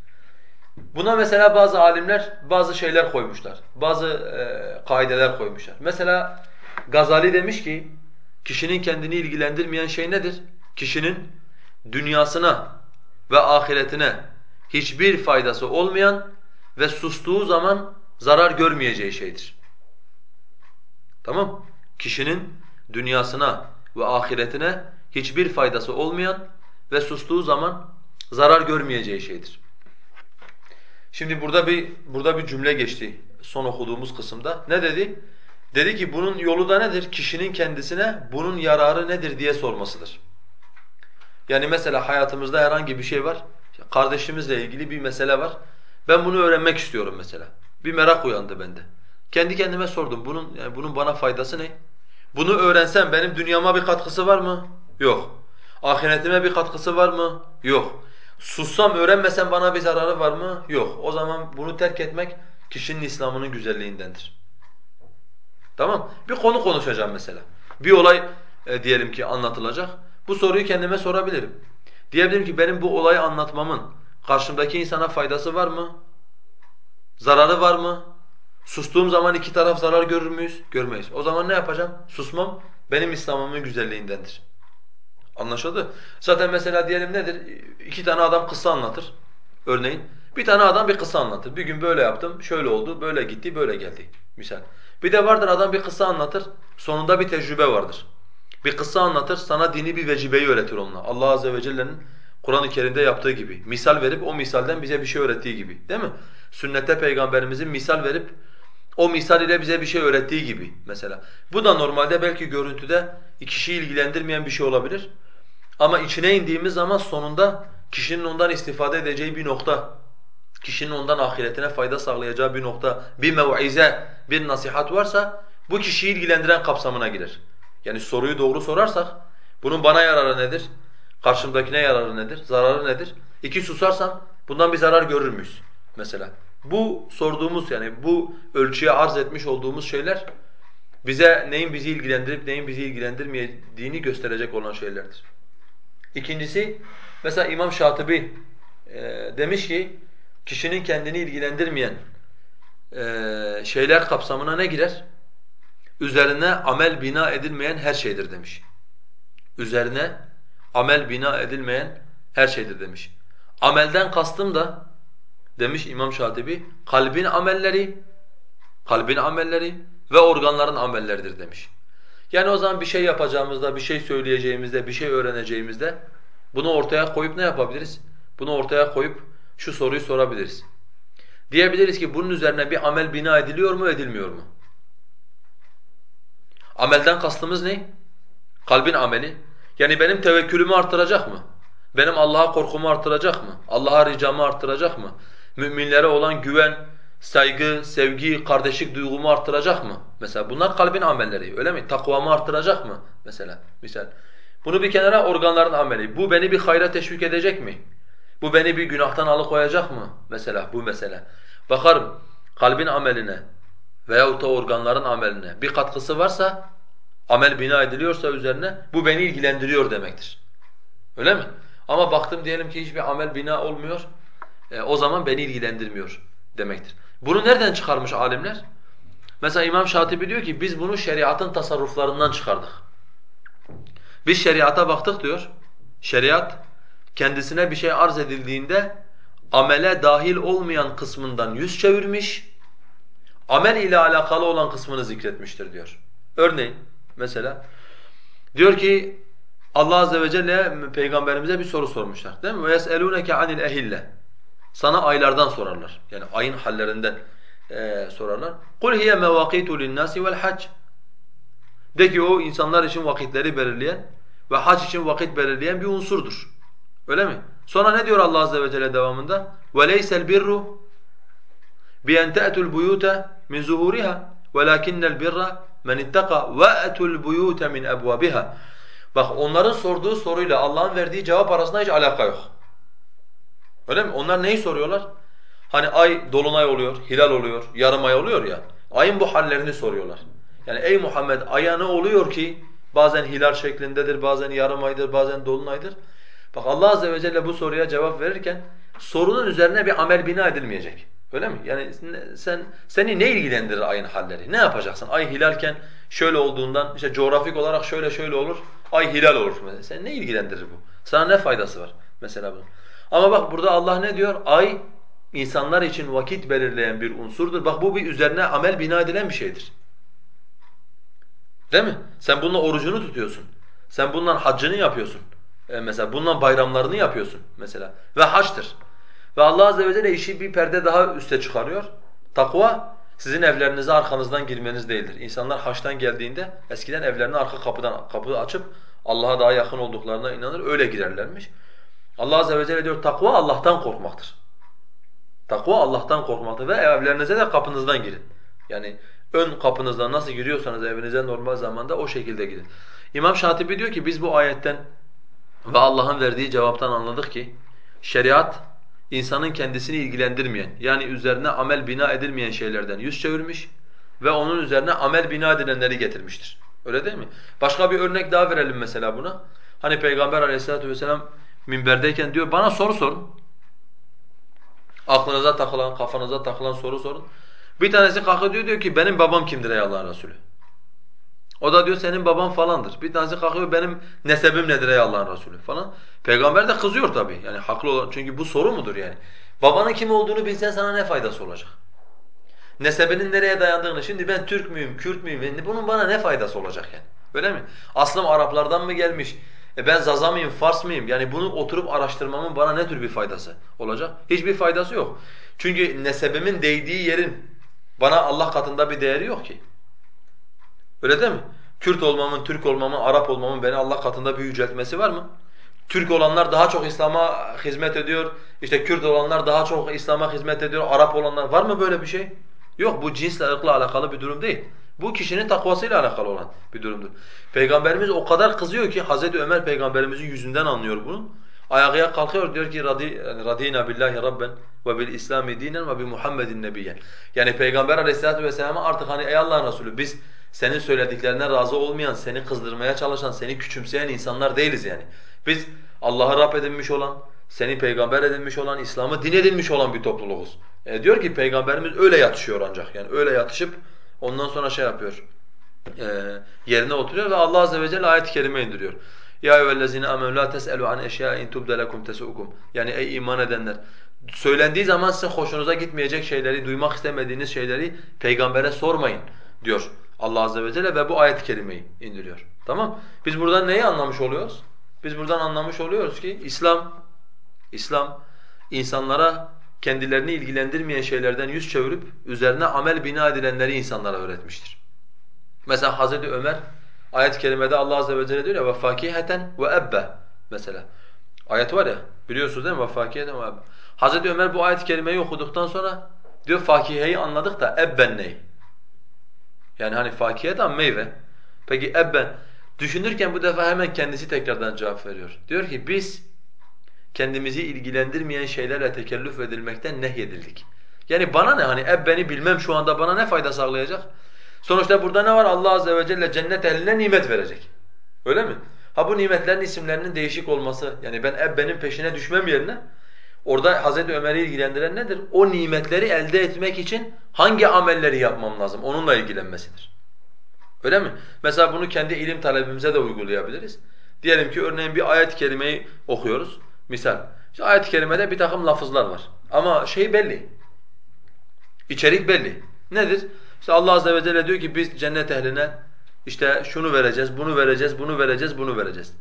Buna mesela bazı alimler bazı şeyler koymuşlar. Bazı e, kaideler koymuşlar. Mesela Gazali demiş ki kişinin kendini ilgilendirmeyen şey nedir? Kişinin dünyasına ve ahiretine hiçbir faydası olmayan ve sustuğu zaman zarar görmeyeceği şeydir. Tamam? Kişinin dünyasına ve ahiretine hiçbir faydası olmayan ve sustuğu zaman zarar görmeyeceği şeydir. Şimdi burada bir burada bir cümle geçti son okuduğumuz kısımda. Ne dedi? Dedi ki bunun yolu da nedir? Kişinin kendisine bunun yararı nedir diye sormasıdır. Yani mesela hayatımızda herhangi bir şey var. Kardeşimizle ilgili bir mesele var. Ben bunu öğrenmek istiyorum mesela. Bir merak uyandı bende. Kendi kendime sordum. Bunun yani bunun bana faydası ne? Bunu öğrensem benim dünyama bir katkısı var mı? Yok. Ahiretime bir katkısı var mı? Yok. Sussam, öğrenmesem bana bir zararı var mı? Yok. O zaman bunu terk etmek kişinin İslam'ının güzelliğindendir. Tamam? Bir konu konuşacağım mesela. Bir olay e, diyelim ki anlatılacak. Bu soruyu kendime sorabilirim. Diyebilirim ki benim bu olayı anlatmamın karşımdaki insana faydası var mı? Zararı var mı? Sustuğum zaman iki taraf zarar görür müyüz? Görmeyiz. O zaman ne yapacağım? Susmam benim İslam'ımın güzelliğindendir. Anlaşıldı? Zaten mesela diyelim nedir? İki tane adam kısa anlatır. Örneğin bir tane adam bir kısa anlatır. Bir gün böyle yaptım, şöyle oldu, böyle gitti, böyle geldi. Misal. Bir de vardır adam bir kısa anlatır, sonunda bir tecrübe vardır. Bir kısa anlatır, sana dini bir vecibeyi öğretir onunla. Allah azze ve celle'nin Kur'an-ı Kerim'de yaptığı gibi. Misal verip o misalden bize bir şey öğrettiği gibi. Değil mi? Sünnette peygamberimizin misal verip o misal ile bize bir şey öğrettiği gibi mesela. Bu da normalde belki görüntüde kişiyi ilgilendirmeyen bir şey olabilir. Ama içine indiğimiz zaman sonunda kişinin ondan istifade edeceği bir nokta, kişinin ondan ahiretine fayda sağlayacağı bir nokta, bir mev'ize, bir nasihat varsa bu kişiyi ilgilendiren kapsamına girer. Yani soruyu doğru sorarsak bunun bana yararı nedir? Karşımdakine yararı nedir? Zararı nedir? İki susarsam bundan bir zarar görür müyüz mesela? Bu sorduğumuz yani bu ölçüye arz etmiş olduğumuz şeyler bize neyin bizi ilgilendirip neyin bizi ilgilendirmediğini gösterecek olan şeylerdir. İkincisi mesela İmam Şatibi e, demiş ki kişinin kendini ilgilendirmeyen e, şeyler kapsamına ne girer? Üzerine amel bina edilmeyen her şeydir demiş. Üzerine amel bina edilmeyen her şeydir demiş. Amelden kastım da demiş İmam Şatibi kalbin amelleri, kalbin amelleri ve organların amelleridir demiş. Yani o zaman bir şey yapacağımızda, bir şey söyleyeceğimizde, bir şey öğreneceğimizde bunu ortaya koyup ne yapabiliriz? Bunu ortaya koyup şu soruyu sorabiliriz. Diyebiliriz ki bunun üzerine bir amel bina ediliyor mu, edilmiyor mu? Amelden kastımız ne? Kalbin ameli. Yani benim tevekkülümü arttıracak mı? Benim Allah'a korkumu arttıracak mı? Allah'a ricamı arttıracak mı? Müminlere olan güven, saygı, sevgi, kardeşlik duygumu arttıracak mı? Mesela bunlar kalbin amelleri öyle mi? Takvamı arttıracak mı? Mesela misal. Bunu bir kenara organların ameli. Bu beni bir hayra teşvik edecek mi? Bu beni bir günahtan alıkoyacak mı? Mesela bu mesele. Bakarım kalbin ameline veyahut da organların ameline bir katkısı varsa, amel bina ediliyorsa üzerine bu beni ilgilendiriyor demektir. Öyle mi? Ama baktım diyelim ki hiçbir amel bina olmuyor, e, o zaman beni ilgilendirmiyor demektir. Bunu nereden çıkarmış alimler? Mesela İmam Şatibi diyor ki biz bunu şeriatın tasarruflarından çıkardık. Biz şeriata baktık diyor. Şeriat kendisine bir şey arz edildiğinde amele dahil olmayan kısmından yüz çevirmiş, amel ile alakalı olan kısmını zikretmiştir diyor. Örneğin mesela diyor ki Allah azze ve celle peygamberimize bir soru sormuşlar değil mi? Ve yeselûneke anil ehille. Sana aylardan sorarlar. Yani ayın hallerinden e, sorarlar. Kul hiye mevakitu linnâsi vel hac. De ki o insanlar için vakitleri belirleyen ve hac için vakit belirleyen bir unsurdur. Öyle mi? Sonra ne diyor Allah azze ve celle devamında? وَلَيْسَ الْبِرُّ بِأَنْ تَأْتُوا الْبُيُوتَ مِنْ زُهُورِهَا وَلَكِنَّ الْبِرَّ مَنِ اتَّقَى وَأْتُوا الْبُيُوتَ مِنْ أَبْوَابِهَا Bak onların sorduğu soruyla Allah'ın verdiği cevap arasında hiç alaka yok. Öyle mi? Onlar neyi soruyorlar? Hani ay dolunay oluyor, hilal oluyor, yarım ay oluyor ya. Ayın bu hallerini soruyorlar. Yani ey Muhammed aya ne oluyor ki bazen hilal şeklindedir, bazen yarım aydır, bazen dolunaydır. Bak Allah azze ve celle bu soruya cevap verirken sorunun üzerine bir amel bina edilmeyecek. Öyle mi? Yani sen seni ne ilgilendirir ayın halleri? Ne yapacaksın? Ay hilalken şöyle olduğundan işte coğrafik olarak şöyle şöyle olur. Ay hilal olur. Seni ne ilgilendirir bu? Sana ne faydası var mesela bunun? Ama bak burada Allah ne diyor? Ay insanlar için vakit belirleyen bir unsurdur. Bak bu bir üzerine amel bina edilen bir şeydir. Değil mi? Sen bununla orucunu tutuyorsun. Sen bundan haccını yapıyorsun. E mesela bundan bayramlarını yapıyorsun mesela. Ve haçtır. Ve Allah azze ve celle işi bir perde daha üste çıkarıyor. Takva sizin evlerinize arkanızdan girmeniz değildir. İnsanlar haçtan geldiğinde eskiden evlerini arka kapıdan kapı açıp Allah'a daha yakın olduklarına inanır öyle girerlermiş. Allah azze ve celle diyor takva Allah'tan korkmaktır. Takva Allah'tan korkmaktır ve evlerinize de kapınızdan girin. Yani ön kapınızdan nasıl giriyorsanız evinize normal zamanda o şekilde girin. İmam Şatibi diyor ki biz bu ayetten ve Allah'ın verdiği cevaptan anladık ki şeriat insanın kendisini ilgilendirmeyen yani üzerine amel bina edilmeyen şeylerden yüz çevirmiş ve onun üzerine amel bina edilenleri getirmiştir. Öyle değil mi? Başka bir örnek daha verelim mesela buna. Hani Peygamber aleyhissalatu vesselam minberdeyken diyor bana soru sorun. Aklınıza takılan, kafanıza takılan soru sorun. Bir tanesi kalkıyor diyor, diyor ki benim babam kimdir ey Allah'ın Resulü? O da diyor senin baban falandır. Bir tanesi kalkıyor benim nesebim nedir ey Allah'ın Resulü falan. Peygamber de kızıyor tabii. Yani haklı olan çünkü bu soru mudur yani? Babanın kim olduğunu bilsen sana ne faydası olacak? Nesebinin nereye dayandığını şimdi ben Türk müyüm, Kürt müyüm? Bunun bana ne faydası olacak yani? Öyle mi? Aslım Araplardan mı gelmiş? E ben Zaza mıyım, Fars mıyım? Yani bunu oturup araştırmamın bana ne tür bir faydası olacak? Hiçbir faydası yok. Çünkü nesebimin değdiği yerin bana Allah katında bir değeri yok ki. Öyle değil mi? Kürt olmamın, Türk olmamın, Arap olmamın beni Allah katında bir yüceltmesi var mı? Türk olanlar daha çok İslam'a hizmet ediyor, işte Kürt olanlar daha çok İslam'a hizmet ediyor, Arap olanlar var mı böyle bir şey? Yok bu cinsle, ırkla alakalı bir durum değil. Bu kişinin takvasıyla alakalı olan bir durumdur. Peygamberimiz o kadar kızıyor ki Hazreti Ömer peygamberimizin yüzünden anlıyor bunu. Ayağa kalkıyor diyor ki radina billahi rabben ve bil islami dinen ve bi Muhammedin nebiyyen. Yani peygamber Aleyhissalatu vesselam'a artık hani ey Allah'ın Resulü biz senin söylediklerine razı olmayan, seni kızdırmaya çalışan, seni küçümseyen insanlar değiliz yani. Biz Allah'ı Rab edinmiş olan, seni peygamber edinmiş olan, İslam'ı din edinmiş olan bir topluluğuz. E diyor ki peygamberimiz öyle yatışıyor ancak yani öyle yatışıp ondan sonra şey yapıyor. E, yerine oturuyor ve Allah azze ve celle ayet-i kerime indiriyor. Ya eyyühellezine amenu la tes'elu an eşya'in tubde lekum tesu'ukum. Yani ey iman edenler söylendiği zaman size hoşunuza gitmeyecek şeyleri, duymak istemediğiniz şeyleri peygambere sormayın diyor Allah azze ve celle ve bu ayet-i kerimeyi indiriyor. Tamam? Biz buradan neyi anlamış oluyoruz? Biz buradan anlamış oluyoruz ki İslam İslam insanlara kendilerini ilgilendirmeyen şeylerden yüz çevirip üzerine amel bina edilenleri insanlara öğretmiştir. Mesela Hazreti Ömer ayet-i kerimede Allah azze ve celle diyor ya vefakiheten ve ebbe mesela. Ayet var ya biliyorsunuz değil mi? Vefakiheten ve ebbe. Hazreti Ömer bu ayet-i kerimeyi okuduktan sonra diyor fakiheyi anladık da ebben ney? Yani hani fakihe meyve. Peki ebben düşünürken bu defa hemen kendisi tekrardan cevap veriyor. Diyor ki biz kendimizi ilgilendirmeyen şeylerle tekellüf edilmekten nehyedildik. Yani bana ne hani ebbeni bilmem şu anda bana ne fayda sağlayacak? Sonuçta burada ne var? Allah azze ve celle cennet ehline nimet verecek. Öyle mi? Ha bu nimetlerin isimlerinin değişik olması yani ben ebbenin peşine düşmem yerine orada Hazreti Ömer'i ilgilendiren nedir? O nimetleri elde etmek için hangi amelleri yapmam lazım? Onunla ilgilenmesidir. Öyle mi? Mesela bunu kendi ilim talebimize de uygulayabiliriz. Diyelim ki örneğin bir ayet-i kerimeyi okuyoruz. Misal. İşte ayet-i kerimede bir takım lafızlar var. Ama şey belli. İçerik belli. Nedir? İşte Allah azze ve celle diyor ki biz cennet ehline işte şunu vereceğiz, bunu vereceğiz, bunu vereceğiz, bunu vereceğiz.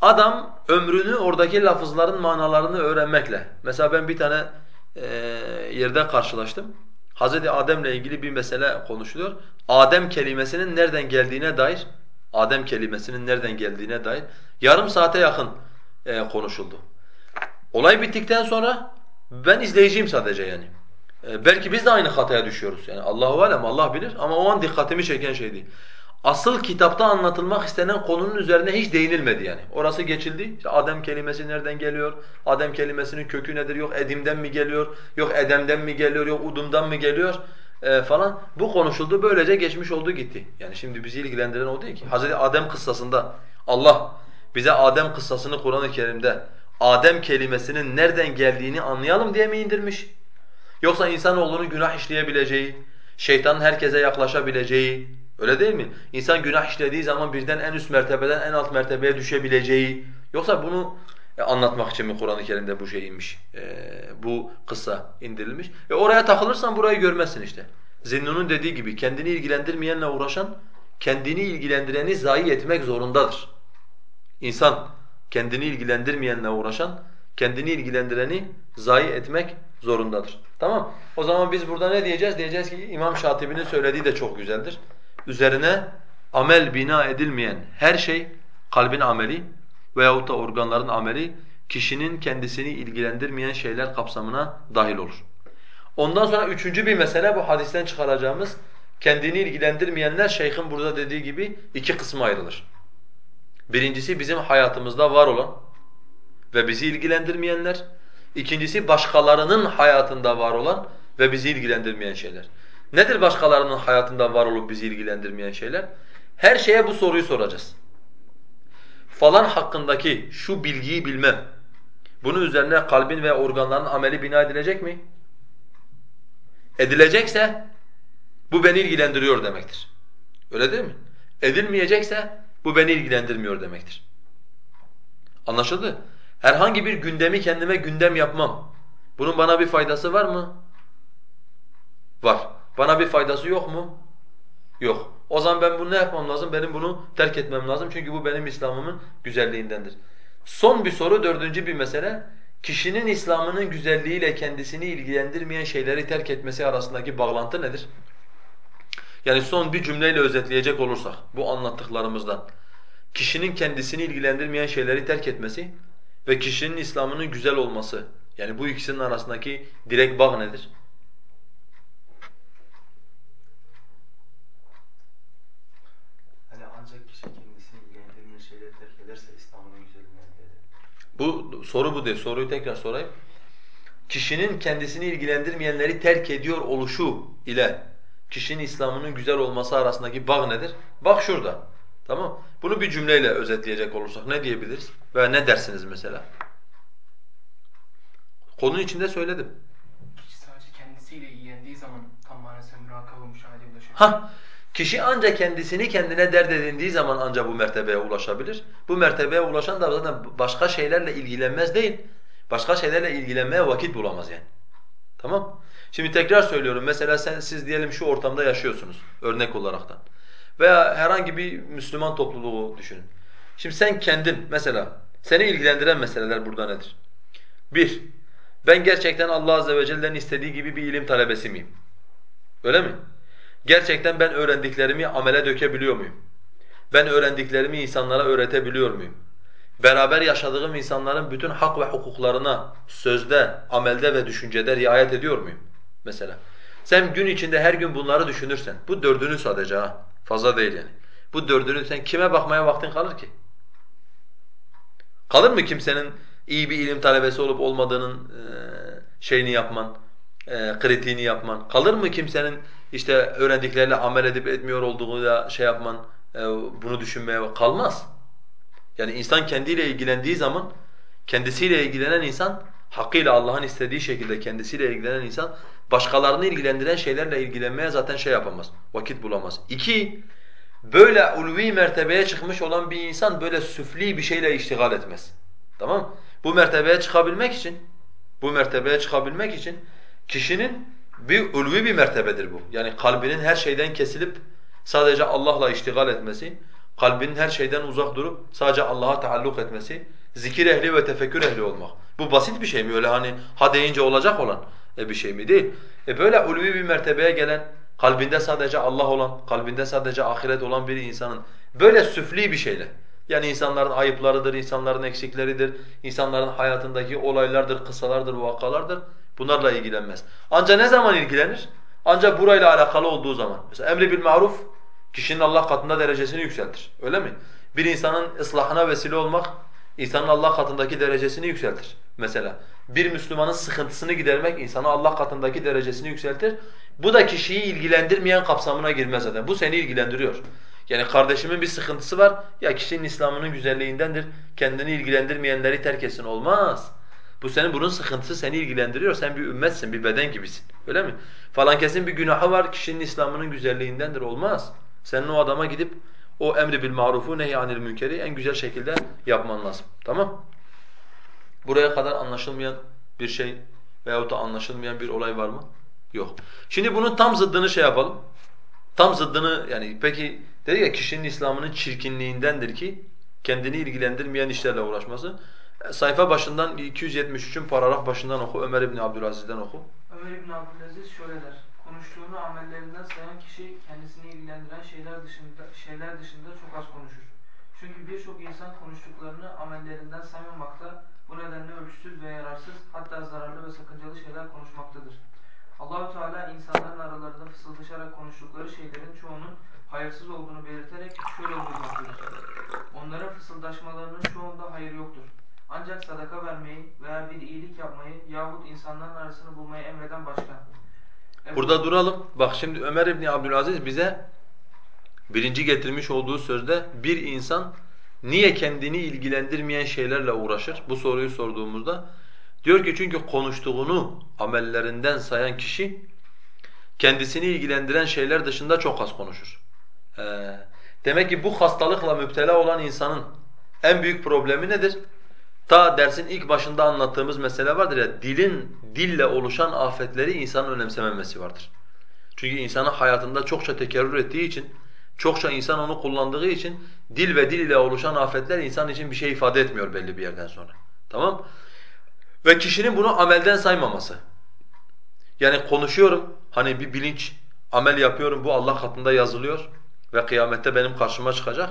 Adam ömrünü oradaki lafızların manalarını öğrenmekle. Mesela ben bir tane e, yerde karşılaştım. Hazreti Adem'le ilgili bir mesele konuşuluyor. Adem kelimesinin nereden geldiğine dair, Adem kelimesinin nereden geldiğine dair yarım saate yakın e, konuşuldu. Olay bittikten sonra ben izleyiciyim sadece yani. E, belki biz de aynı hataya düşüyoruz. Yani Allahu alem Allah bilir ama o an dikkatimi çeken şeydi. Asıl kitapta anlatılmak istenen konunun üzerine hiç değinilmedi yani. Orası geçildi. İşte Adem kelimesi nereden geliyor? Adem kelimesinin kökü nedir? Yok Edim'den mi geliyor? Yok Edem'den mi geliyor? Yok Udum'dan mı geliyor? Ee, falan. Bu konuşuldu. Böylece geçmiş oldu gitti. Yani şimdi bizi ilgilendiren o değil ki. Hazreti Adem kıssasında Allah bize Adem kıssasını Kur'an-ı Kerim'de Adem kelimesinin nereden geldiğini anlayalım diye mi indirmiş? Yoksa insanoğlunun günah işleyebileceği, şeytanın herkese yaklaşabileceği, öyle değil mi? İnsan günah işlediği zaman birden en üst mertebeden en alt mertebeye düşebileceği, yoksa bunu e, anlatmak için mi Kur'an-ı Kerim'de bu şey inmiş, e, bu kıssa indirilmiş? E oraya takılırsan burayı görmezsin işte. Zinnun'un dediği gibi kendini ilgilendirmeyenle uğraşan, kendini ilgilendireni zayi etmek zorundadır. İnsan kendini ilgilendirmeyenle uğraşan, kendini ilgilendireni zayi etmek zorundadır. Tamam? O zaman biz burada ne diyeceğiz? Diyeceğiz ki İmam Şatibi'nin söylediği de çok güzeldir. Üzerine amel bina edilmeyen her şey, kalbin ameli veyahut da organların ameli, kişinin kendisini ilgilendirmeyen şeyler kapsamına dahil olur. Ondan sonra üçüncü bir mesele bu hadisten çıkaracağımız kendini ilgilendirmeyenler şeyhin burada dediği gibi iki kısma ayrılır. Birincisi bizim hayatımızda var olan ve bizi ilgilendirmeyenler. İkincisi başkalarının hayatında var olan ve bizi ilgilendirmeyen şeyler. Nedir başkalarının hayatında var olup bizi ilgilendirmeyen şeyler? Her şeye bu soruyu soracağız. Falan hakkındaki şu bilgiyi bilmem, bunun üzerine kalbin ve organların ameli bina edilecek mi? Edilecekse bu beni ilgilendiriyor demektir. Öyle değil mi? Edilmeyecekse bu beni ilgilendirmiyor demektir. Anlaşıldı? Herhangi bir gündemi kendime gündem yapmam. Bunun bana bir faydası var mı? Var. Bana bir faydası yok mu? Yok. O zaman ben bunu ne yapmam lazım? Benim bunu terk etmem lazım. Çünkü bu benim İslam'ımın güzelliğindendir. Son bir soru, dördüncü bir mesele. Kişinin İslam'ının güzelliğiyle kendisini ilgilendirmeyen şeyleri terk etmesi arasındaki bağlantı nedir? Yani son bir cümleyle özetleyecek olursak bu anlattıklarımızdan. Kişinin kendisini ilgilendirmeyen şeyleri terk etmesi ve kişinin İslam'ının güzel olması. Yani bu ikisinin arasındaki direkt bağ nedir? Hani ancak kişi kendisini ilgilendirmeyen şeyleri terk ederse İslam'ın güzelliğini elde eder. Bu soru bu değil. Soruyu tekrar sorayım. Kişinin kendisini ilgilendirmeyenleri terk ediyor oluşu ile kişinin İslam'ının güzel olması arasındaki bağ nedir? Bak şurada. Tamam? Bunu bir cümleyle özetleyecek olursak ne diyebiliriz? Veya ne dersiniz mesela? Konunun içinde söyledim. Kişi sadece kendisiyle ilgilendiği zaman tam manasıyla mürakabe müşahedeye ulaşır. Ha, kişi ancak kendisini kendine dert edindiği zaman ancak bu mertebeye ulaşabilir. Bu mertebeye ulaşan da zaten başka şeylerle ilgilenmez değil, başka şeylerle ilgilenmeye vakit bulamaz yani. Tamam? Şimdi tekrar söylüyorum. Mesela sen siz diyelim şu ortamda yaşıyorsunuz örnek olaraktan. Veya herhangi bir Müslüman topluluğu düşünün. Şimdi sen kendin mesela seni ilgilendiren meseleler burada nedir? Bir, ben gerçekten Allah azze ve celle'nin istediği gibi bir ilim talebesi miyim? Öyle mi? Gerçekten ben öğrendiklerimi amele dökebiliyor muyum? Ben öğrendiklerimi insanlara öğretebiliyor muyum? Beraber yaşadığım insanların bütün hak ve hukuklarına sözde, amelde ve düşüncede riayet ediyor muyum? Mesela. Sen gün içinde her gün bunları düşünürsen, bu dördünü sadece ha, fazla değil yani. Bu dördünü sen kime bakmaya vaktin kalır ki? Kalır mı kimsenin iyi bir ilim talebesi olup olmadığının şeyini yapman, kritiğini yapman? Kalır mı kimsenin işte öğrendikleriyle amel edip etmiyor olduğuyla şey yapman, e, bunu düşünmeye kalmaz. Yani insan kendiyle ilgilendiği zaman, kendisiyle ilgilenen insan, hakkıyla Allah'ın istediği şekilde kendisiyle ilgilenen insan, başkalarını ilgilendiren şeylerle ilgilenmeye zaten şey yapamaz, vakit bulamaz. İki, böyle ulvi mertebeye çıkmış olan bir insan böyle süfli bir şeyle iştigal etmez. Tamam? Bu mertebeye çıkabilmek için, bu mertebeye çıkabilmek için kişinin bir ulvi bir mertebedir bu. Yani kalbinin her şeyden kesilip sadece Allah'la iştigal etmesi, kalbinin her şeyden uzak durup sadece Allah'a taalluk etmesi, zikir ehli ve tefekkür ehli olmak. Bu basit bir şey mi? Öyle hani ha deyince olacak olan e bir şey mi? Değil. E böyle ulvi bir mertebeye gelen, kalbinde sadece Allah olan, kalbinde sadece ahiret olan bir insanın böyle süfli bir şeyle, yani insanların ayıplarıdır, insanların eksikleridir, insanların hayatındaki olaylardır, kısalardır, vakalardır. Bunlarla ilgilenmez. Ancak ne zaman ilgilenir? Ancak burayla alakalı olduğu zaman. Mesela emri bil maruf kişinin Allah katında derecesini yükseltir. Öyle mi? Bir insanın ıslahına vesile olmak insanın Allah katındaki derecesini yükseltir mesela. Bir Müslümanın sıkıntısını gidermek insanı Allah katındaki derecesini yükseltir. Bu da kişiyi ilgilendirmeyen kapsamına girmez zaten. Bu seni ilgilendiriyor. Yani kardeşimin bir sıkıntısı var. Ya kişinin İslam'ının güzelliğindendir. Kendini ilgilendirmeyenleri terk etsin olmaz. Bu senin bunun sıkıntısı seni ilgilendiriyor. Sen bir ümmetsin, bir beden gibisin. Öyle mi? Falan kesin bir günahı var. Kişinin İslam'ının güzelliğindendir. Olmaz. Senin o adama gidip o emri bil marufu nehy anil münkeri en güzel şekilde yapman lazım. Tamam? Buraya kadar anlaşılmayan bir şey veyahut da anlaşılmayan bir olay var mı? Yok. Şimdi bunun tam zıddını şey yapalım. Tam zıddını yani peki dedi ya kişinin İslam'ının çirkinliğindendir ki kendini ilgilendirmeyen işlerle uğraşması. Sayfa başından 273'ün paragraf başından oku. Ömer İbni Abdülaziz'den oku. Ömer İbn Abdülaziz şöyle der. Konuştuğunu amellerinden sayan kişi kendisini ilgilendiren şeyler dışında şeyler dışında çok az konuşur. Çünkü birçok insan konuştuklarını amellerinden saymamakta, bu nedenle ölçüsüz ve yararsız, hatta zararlı ve sakıncalı şeyler konuşmaktadır. Allahu Teala insanların aralarında fısıldaşarak konuştukları şeylerin çoğunun hayırsız olduğunu belirterek şöyle buyurmaktadır. Onların fısıldaşmalarının çoğunda hayır yoktur. Ancak sadaka vermeyi veya bir iyilik yapmayı yahut insanların arasını bulmayı emreden başkan. Ebu- Burada duralım. Bak şimdi Ömer İbni Abdülaziz bize Birinci getirmiş olduğu sözde bir insan niye kendini ilgilendirmeyen şeylerle uğraşır? Bu soruyu sorduğumuzda diyor ki çünkü konuştuğunu amellerinden sayan kişi kendisini ilgilendiren şeyler dışında çok az konuşur. Ee, demek ki bu hastalıkla müptela olan insanın en büyük problemi nedir? Ta dersin ilk başında anlattığımız mesele vardır ya, dilin dille oluşan afetleri insanın önemsememesi vardır. Çünkü insanın hayatında çokça tekerrür ettiği için, çokça insan onu kullandığı için dil ve dil ile oluşan afetler insan için bir şey ifade etmiyor belli bir yerden sonra. Tamam? Ve kişinin bunu amelden saymaması. Yani konuşuyorum, hani bir bilinç, amel yapıyorum, bu Allah katında yazılıyor ve kıyamette benim karşıma çıkacak.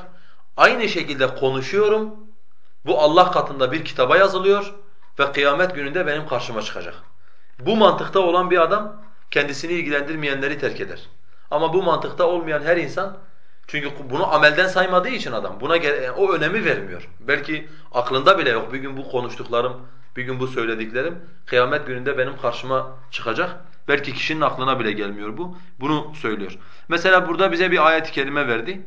Aynı şekilde konuşuyorum, bu Allah katında bir kitaba yazılıyor ve kıyamet gününde benim karşıma çıkacak. Bu mantıkta olan bir adam kendisini ilgilendirmeyenleri terk eder. Ama bu mantıkta olmayan her insan çünkü bunu amelden saymadığı için adam buna o önemi vermiyor. Belki aklında bile yok. Bir gün bu konuştuklarım, bir gün bu söylediklerim kıyamet gününde benim karşıma çıkacak. Belki kişinin aklına bile gelmiyor bu. Bunu söylüyor. Mesela burada bize bir ayet-i kerime verdi.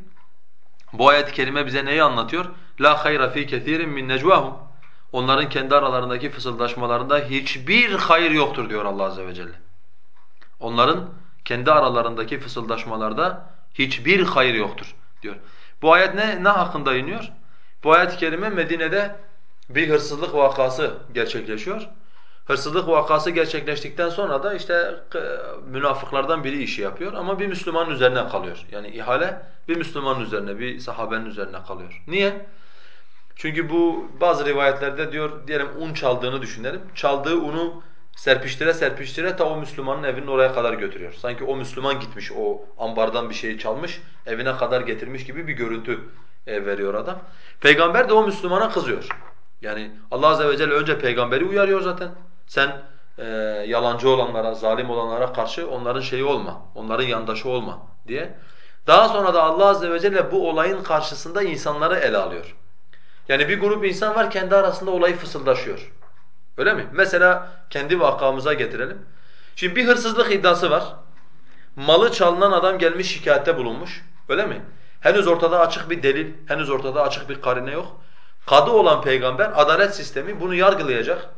Bu ayet-i kerime bize neyi anlatıyor? La hayra fi kesirin min necvahum. Onların kendi aralarındaki fısıldaşmalarında hiçbir hayır yoktur diyor Allah azze ve celle. Onların kendi aralarındaki fısıldaşmalarda hiçbir hayır yoktur diyor. Bu ayet ne ne hakkında iniyor? Bu ayet-i kerime Medine'de bir hırsızlık vakası gerçekleşiyor. Hırsızlık vakası gerçekleştikten sonra da işte e, münafıklardan biri işi yapıyor ama bir Müslümanın üzerine kalıyor. Yani ihale bir Müslümanın üzerine, bir sahabenin üzerine kalıyor. Niye? Çünkü bu bazı rivayetlerde diyor diyelim un çaldığını düşünelim. Çaldığı unu serpiştire serpiştire ta o Müslümanın evinin oraya kadar götürüyor. Sanki o Müslüman gitmiş o ambardan bir şeyi çalmış, evine kadar getirmiş gibi bir görüntü e, veriyor adam. Peygamber de o Müslümana kızıyor. Yani Allah azze ve celle önce peygamberi uyarıyor zaten. Sen e, yalancı olanlara, zalim olanlara karşı onların şeyi olma, onların yandaşı olma diye. Daha sonra da Allah azze ve celle bu olayın karşısında insanları ele alıyor. Yani bir grup insan var kendi arasında olayı fısıldaşıyor. Öyle mi? Mesela kendi vakamıza getirelim. Şimdi bir hırsızlık iddiası var. Malı çalınan adam gelmiş şikayette bulunmuş. Öyle mi? Henüz ortada açık bir delil, henüz ortada açık bir karine yok. Kadı olan peygamber, adalet sistemi bunu yargılayacak.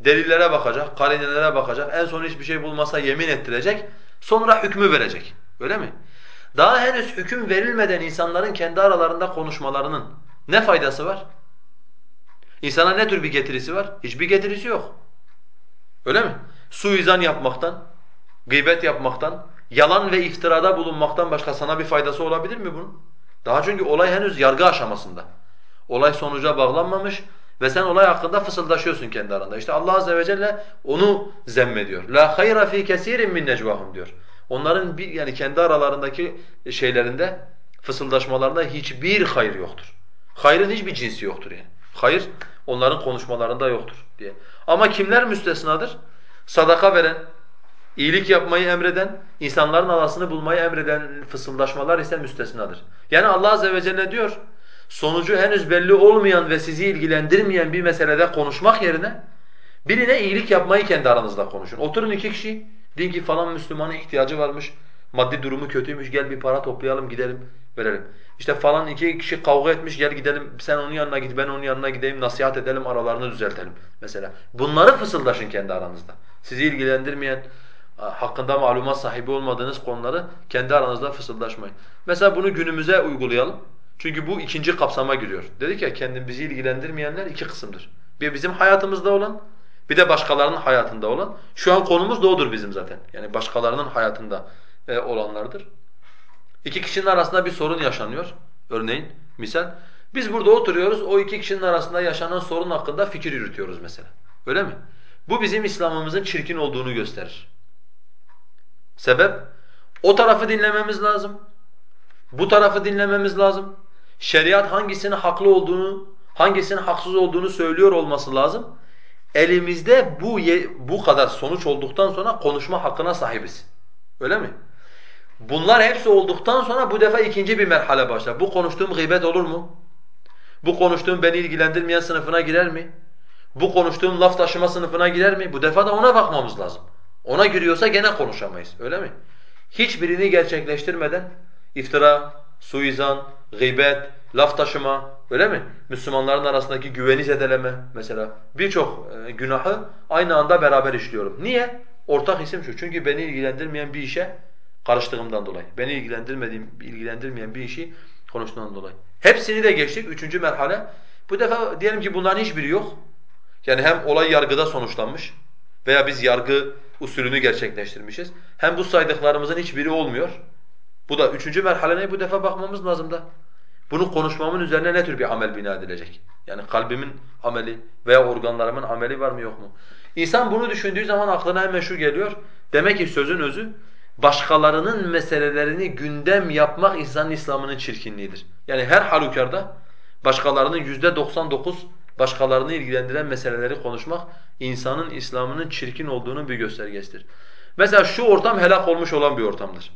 Delillere bakacak, karinelere bakacak. En son hiçbir şey bulmasa yemin ettirecek. Sonra hükmü verecek. Öyle mi? Daha henüz hüküm verilmeden insanların kendi aralarında konuşmalarının ne faydası var? İnsana ne tür bir getirisi var? Hiçbir getirisi yok. Öyle mi? Suizan yapmaktan, gıybet yapmaktan, yalan ve iftirada bulunmaktan başka sana bir faydası olabilir mi bunun? Daha çünkü olay henüz yargı aşamasında. Olay sonuca bağlanmamış ve sen olay hakkında fısıldaşıyorsun kendi aranda. İşte Allah azze ve celle onu zemmediyor. La hayra fi kesirin min necvahum diyor. Onların bir yani kendi aralarındaki şeylerinde fısıldaşmalarında hiçbir hayır yoktur. Hayrın hiçbir cinsi yoktur yani. Hayır onların konuşmalarında yoktur diye. Ama kimler müstesnadır? Sadaka veren, iyilik yapmayı emreden, insanların arasını bulmayı emreden fısıldaşmalar ise müstesnadır. Yani Allah azze ve celle diyor, sonucu henüz belli olmayan ve sizi ilgilendirmeyen bir meselede konuşmak yerine birine iyilik yapmayı kendi aranızda konuşun. Oturun iki kişi, deyin ki falan Müslümana ihtiyacı varmış, maddi durumu kötüymüş, gel bir para toplayalım gidelim verelim. İşte falan iki kişi kavga etmiş gel gidelim sen onun yanına git ben onun yanına gideyim nasihat edelim aralarını düzeltelim mesela. Bunları fısıldaşın kendi aranızda. Sizi ilgilendirmeyen hakkında malumat sahibi olmadığınız konuları kendi aranızda fısıldaşmayın. Mesela bunu günümüze uygulayalım. Çünkü bu ikinci kapsama giriyor. Dedik ya kendim bizi ilgilendirmeyenler iki kısımdır. Bir bizim hayatımızda olan, bir de başkalarının hayatında olan. Şu an konumuz da odur bizim zaten. Yani başkalarının hayatında e, olanlardır. İki kişinin arasında bir sorun yaşanıyor. Örneğin misal. Biz burada oturuyoruz, o iki kişinin arasında yaşanan sorun hakkında fikir yürütüyoruz mesela. Öyle mi? Bu bizim İslam'ımızın çirkin olduğunu gösterir. Sebep? O tarafı dinlememiz lazım. Bu tarafı dinlememiz lazım. Şeriat hangisinin haklı olduğunu, hangisinin haksız olduğunu söylüyor olması lazım. Elimizde bu bu kadar sonuç olduktan sonra konuşma hakkına sahibiz. Öyle mi? Bunlar hepsi olduktan sonra bu defa ikinci bir merhale başlar. Bu konuştuğum gıybet olur mu? Bu konuştuğum beni ilgilendirmeyen sınıfına girer mi? Bu konuştuğum laf taşıma sınıfına girer mi? Bu defa da ona bakmamız lazım. Ona giriyorsa gene konuşamayız. Öyle mi? Hiçbirini gerçekleştirmeden iftira, suizan, gıybet, laf taşıma öyle mi? Müslümanların arasındaki güveni zedeleme mesela. Birçok e, günahı aynı anda beraber işliyorum. Niye? Ortak isim şu. Çünkü beni ilgilendirmeyen bir işe karıştığımdan dolayı. Beni ilgilendirmediğim, ilgilendirmeyen bir işi konuştuğumdan dolayı. Hepsini de geçtik. Üçüncü merhale. Bu defa diyelim ki bunların hiçbiri yok. Yani hem olay yargıda sonuçlanmış veya biz yargı usulünü gerçekleştirmişiz. Hem bu saydıklarımızın hiçbiri olmuyor. Bu da üçüncü merhale ne? Bu defa bakmamız lazım da. Bunu konuşmamın üzerine ne tür bir amel bina edilecek? Yani kalbimin ameli veya organlarımın ameli var mı yok mu? İnsan bunu düşündüğü zaman aklına hemen şu geliyor. Demek ki sözün özü başkalarının meselelerini gündem yapmak insanın İslam'ının çirkinliğidir. Yani her halükarda başkalarının yüzde 99 başkalarını ilgilendiren meseleleri konuşmak insanın İslam'ının çirkin olduğunu bir göstergesidir. Mesela şu ortam helak olmuş olan bir ortamdır.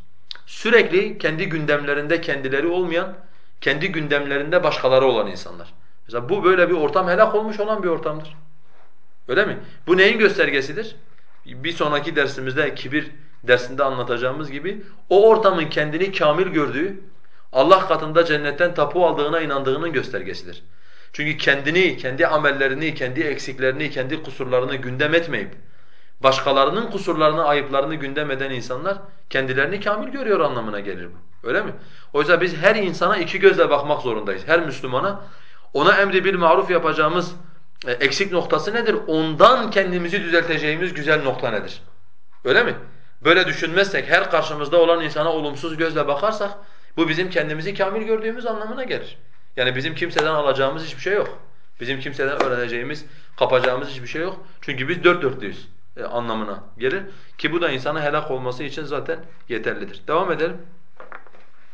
Sürekli kendi gündemlerinde kendileri olmayan, kendi gündemlerinde başkaları olan insanlar. Mesela bu böyle bir ortam helak olmuş olan bir ortamdır. Öyle mi? Bu neyin göstergesidir? Bir sonraki dersimizde kibir dersinde anlatacağımız gibi o ortamın kendini kamil gördüğü, Allah katında cennetten tapu aldığına inandığının göstergesidir. Çünkü kendini, kendi amellerini, kendi eksiklerini, kendi kusurlarını gündem etmeyip başkalarının kusurlarını, ayıplarını gündem eden insanlar kendilerini kamil görüyor anlamına gelir bu. Öyle mi? Oysa biz her insana iki gözle bakmak zorundayız. Her Müslümana ona emri bir maruf yapacağımız e, eksik noktası nedir? Ondan kendimizi düzelteceğimiz güzel nokta nedir? Öyle mi? Böyle düşünmezsek, her karşımızda olan insana olumsuz gözle bakarsak bu bizim kendimizi kamil gördüğümüz anlamına gelir. Yani bizim kimseden alacağımız hiçbir şey yok. Bizim kimseden öğreneceğimiz, kapacağımız hiçbir şey yok. Çünkü biz dört dörtlüyüz e, anlamına gelir. Ki bu da insana helak olması için zaten yeterlidir. Devam edelim.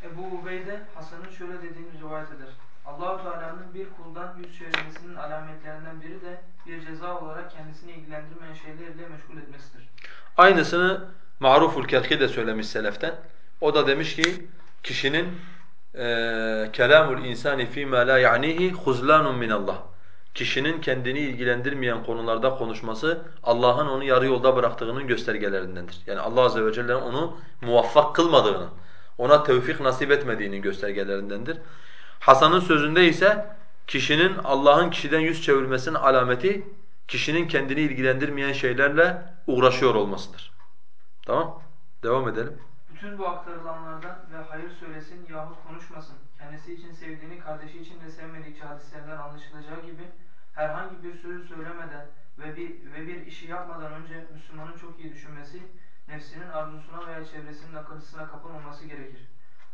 Ebu Ubeyde Hasan'ın şöyle dediğini rivayet eder. Allahu Teala'nın bir kuldan yüz çevirmesinin alametlerinden biri de bir ceza olarak kendisini ilgilendirmeyen şeylerle meşgul etmesidir. Aynısını Ma'ruful Kerki de söylemiş seleften. O da demiş ki kişinin e, kelamul insani fîmâ lâ ya'nihi huzlânun minallah. Kişinin kendini ilgilendirmeyen konularda konuşması Allah'ın onu yarı yolda bıraktığının göstergelerindendir. Yani Allah azze ve celle'nin onu muvaffak kılmadığını, ona tevfik nasip etmediğinin göstergelerindendir. Hasan'ın sözünde ise kişinin Allah'ın kişiden yüz çevirmesinin alameti kişinin kendini ilgilendirmeyen şeylerle uğraşıyor olmasıdır. Tamam? Devam edelim. Bütün bu aktarılanlardan ve hayır söylesin yahut konuşmasın, kendisi için sevdiğini kardeşi için de sevmedikçe hadislerinden anlaşılacağı gibi herhangi bir sözü söylemeden ve bir, ve bir işi yapmadan önce Müslümanın çok iyi düşünmesi, nefsinin arzusuna veya çevresinin akıntısına kapılmaması gerekir.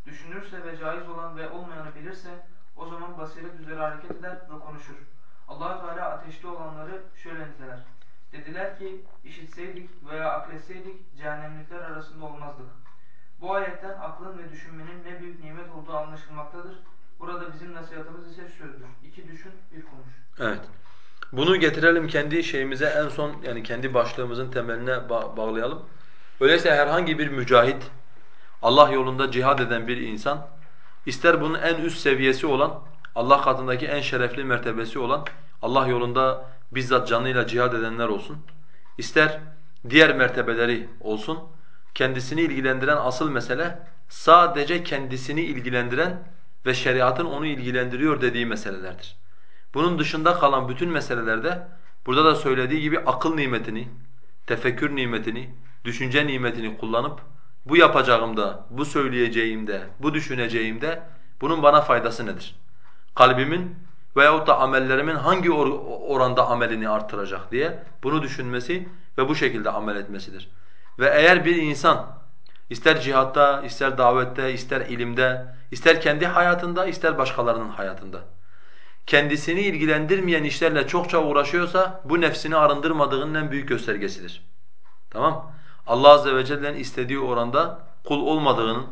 Düşünürse ve caiz olan ve olmayanı bilirse o zaman basiret üzere hareket eder ve konuşur. allah Teala ateşte olanları şöyle niteler. Dediler ki işitseydik veya akletseydik cehennemlikler arasında olmazdık. Bu ayetten aklın ve düşünmenin ne büyük nimet olduğu anlaşılmaktadır. Burada bizim nasihatımız ise sözdür. İki düşün, bir konuş. Evet. Bunu getirelim kendi şeyimize en son yani kendi başlığımızın temeline ba bağlayalım. Öyleyse herhangi bir mücahit, Allah yolunda cihad eden bir insan, ister bunun en üst seviyesi olan, Allah katındaki en şerefli mertebesi olan, Allah yolunda bizzat canıyla cihad edenler olsun, ister diğer mertebeleri olsun, kendisini ilgilendiren asıl mesele sadece kendisini ilgilendiren ve şeriatın onu ilgilendiriyor dediği meselelerdir. Bunun dışında kalan bütün meselelerde burada da söylediği gibi akıl nimetini, tefekkür nimetini, düşünce nimetini kullanıp bu yapacağımda, bu söyleyeceğimde, bu düşüneceğimde bunun bana faydası nedir? Kalbimin veyahut da amellerimin hangi or oranda amelini artıracak diye bunu düşünmesi ve bu şekilde amel etmesidir. Ve eğer bir insan ister cihatta, ister davette, ister ilimde, ister kendi hayatında, ister başkalarının hayatında kendisini ilgilendirmeyen işlerle çokça uğraşıyorsa bu nefsini arındırmadığının en büyük göstergesidir. Tamam? Allah azze ve celle'nin istediği oranda kul olmadığının,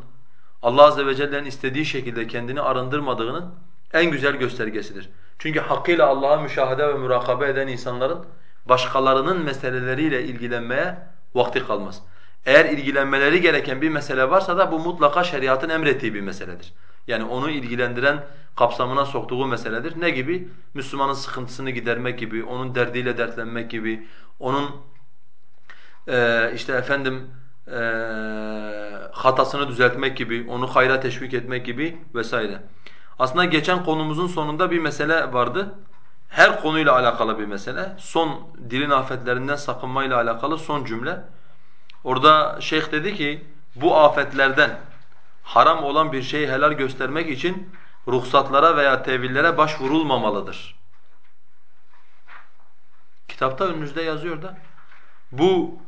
Allah azze ve celle'nin istediği şekilde kendini arındırmadığının en güzel göstergesidir. Çünkü hakkıyla Allah'a müşahede ve mürakabe eden insanların başkalarının meseleleriyle ilgilenmeye vakti kalmaz. Eğer ilgilenmeleri gereken bir mesele varsa da bu mutlaka şeriatın emrettiği bir meseledir. Yani onu ilgilendiren kapsamına soktuğu meseledir. Ne gibi? Müslümanın sıkıntısını gidermek gibi, onun derdiyle dertlenmek gibi, onun e, işte efendim e, hatasını düzeltmek gibi, onu hayra teşvik etmek gibi vesaire. Aslında geçen konumuzun sonunda bir mesele vardı. Her konuyla alakalı bir mesele. Son dilin afetlerinden sakınmayla alakalı son cümle. Orada şeyh dedi ki bu afetlerden haram olan bir şeyi helal göstermek için ruhsatlara veya tevillere başvurulmamalıdır. Kitapta önünüzde yazıyor da. Bu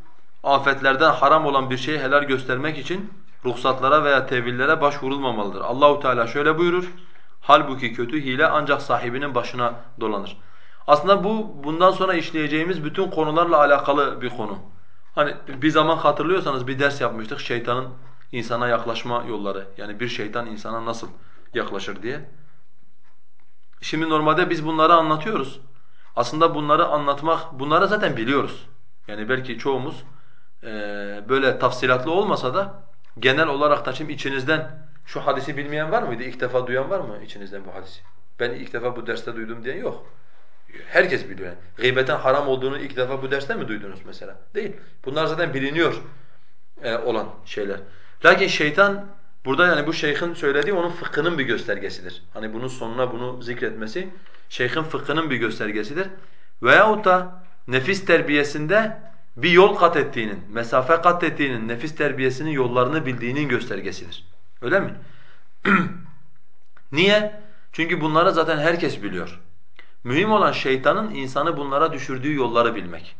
afetlerden haram olan bir şeyi helal göstermek için ruhsatlara veya tevillere başvurulmamalıdır. Allahu Teala şöyle buyurur. Halbuki kötü hile ancak sahibinin başına dolanır. Aslında bu bundan sonra işleyeceğimiz bütün konularla alakalı bir konu. Hani bir zaman hatırlıyorsanız bir ders yapmıştık şeytanın insana yaklaşma yolları. Yani bir şeytan insana nasıl yaklaşır diye. Şimdi normalde biz bunları anlatıyoruz. Aslında bunları anlatmak, bunları zaten biliyoruz. Yani belki çoğumuz e, böyle tafsilatlı olmasa da genel olarak da şimdi içinizden şu hadisi bilmeyen var mıydı? İlk defa duyan var mı içinizden bu hadisi? Ben ilk defa bu derste duydum diyen yok. Herkes biliyor yani. Gıybetin haram olduğunu ilk defa bu derste mi duydunuz mesela? Değil. Bunlar zaten biliniyor e, olan şeyler. Lakin şeytan burada yani bu şeyhin söylediği onun fıkhının bir göstergesidir. Hani bunun sonuna bunu zikretmesi şeyhin fıkhının bir göstergesidir. Veyahut da nefis terbiyesinde bir yol kat ettiğinin, mesafe kat ettiğinin, nefis terbiyesinin yollarını bildiğinin göstergesidir. Öyle mi? Niye? Çünkü bunları zaten herkes biliyor. Mühim olan şeytanın insanı bunlara düşürdüğü yolları bilmek.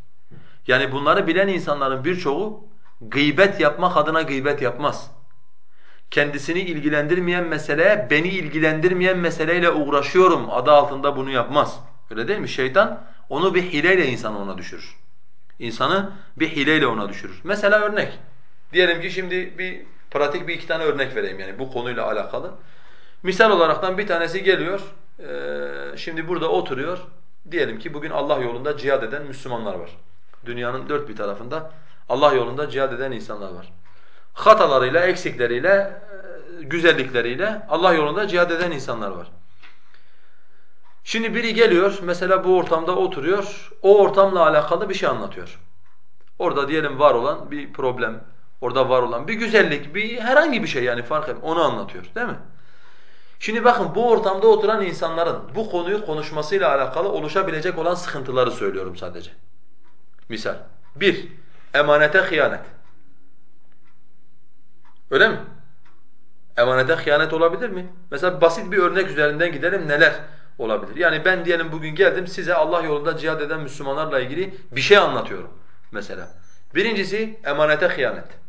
Yani bunları bilen insanların birçoğu gıybet yapmak adına gıybet yapmaz. Kendisini ilgilendirmeyen meseleye beni ilgilendirmeyen meseleyle uğraşıyorum adı altında bunu yapmaz. Öyle değil mi? Şeytan onu bir hileyle insanı ona düşürür. İnsanı bir hileyle ona düşürür. Mesela örnek. Diyelim ki şimdi bir pratik bir iki tane örnek vereyim yani bu konuyla alakalı. Misal olaraktan bir tanesi geliyor, ee, şimdi burada oturuyor. Diyelim ki bugün Allah yolunda cihad eden Müslümanlar var. Dünyanın dört bir tarafında Allah yolunda cihad eden insanlar var. Hatalarıyla, eksikleriyle, e, güzellikleriyle Allah yolunda cihad eden insanlar var. Şimdi biri geliyor, mesela bu ortamda oturuyor, o ortamla alakalı bir şey anlatıyor. Orada diyelim var olan bir problem, orada var olan bir güzellik, bir herhangi bir şey yani fark etmez, onu anlatıyor değil mi? Şimdi bakın bu ortamda oturan insanların bu konuyu konuşmasıyla alakalı oluşabilecek olan sıkıntıları söylüyorum sadece. Misal. Bir, emanete hıyanet. Öyle mi? Emanete hıyanet olabilir mi? Mesela basit bir örnek üzerinden gidelim neler olabilir? Yani ben diyelim bugün geldim size Allah yolunda cihad eden Müslümanlarla ilgili bir şey anlatıyorum mesela. Birincisi emanete hıyanet.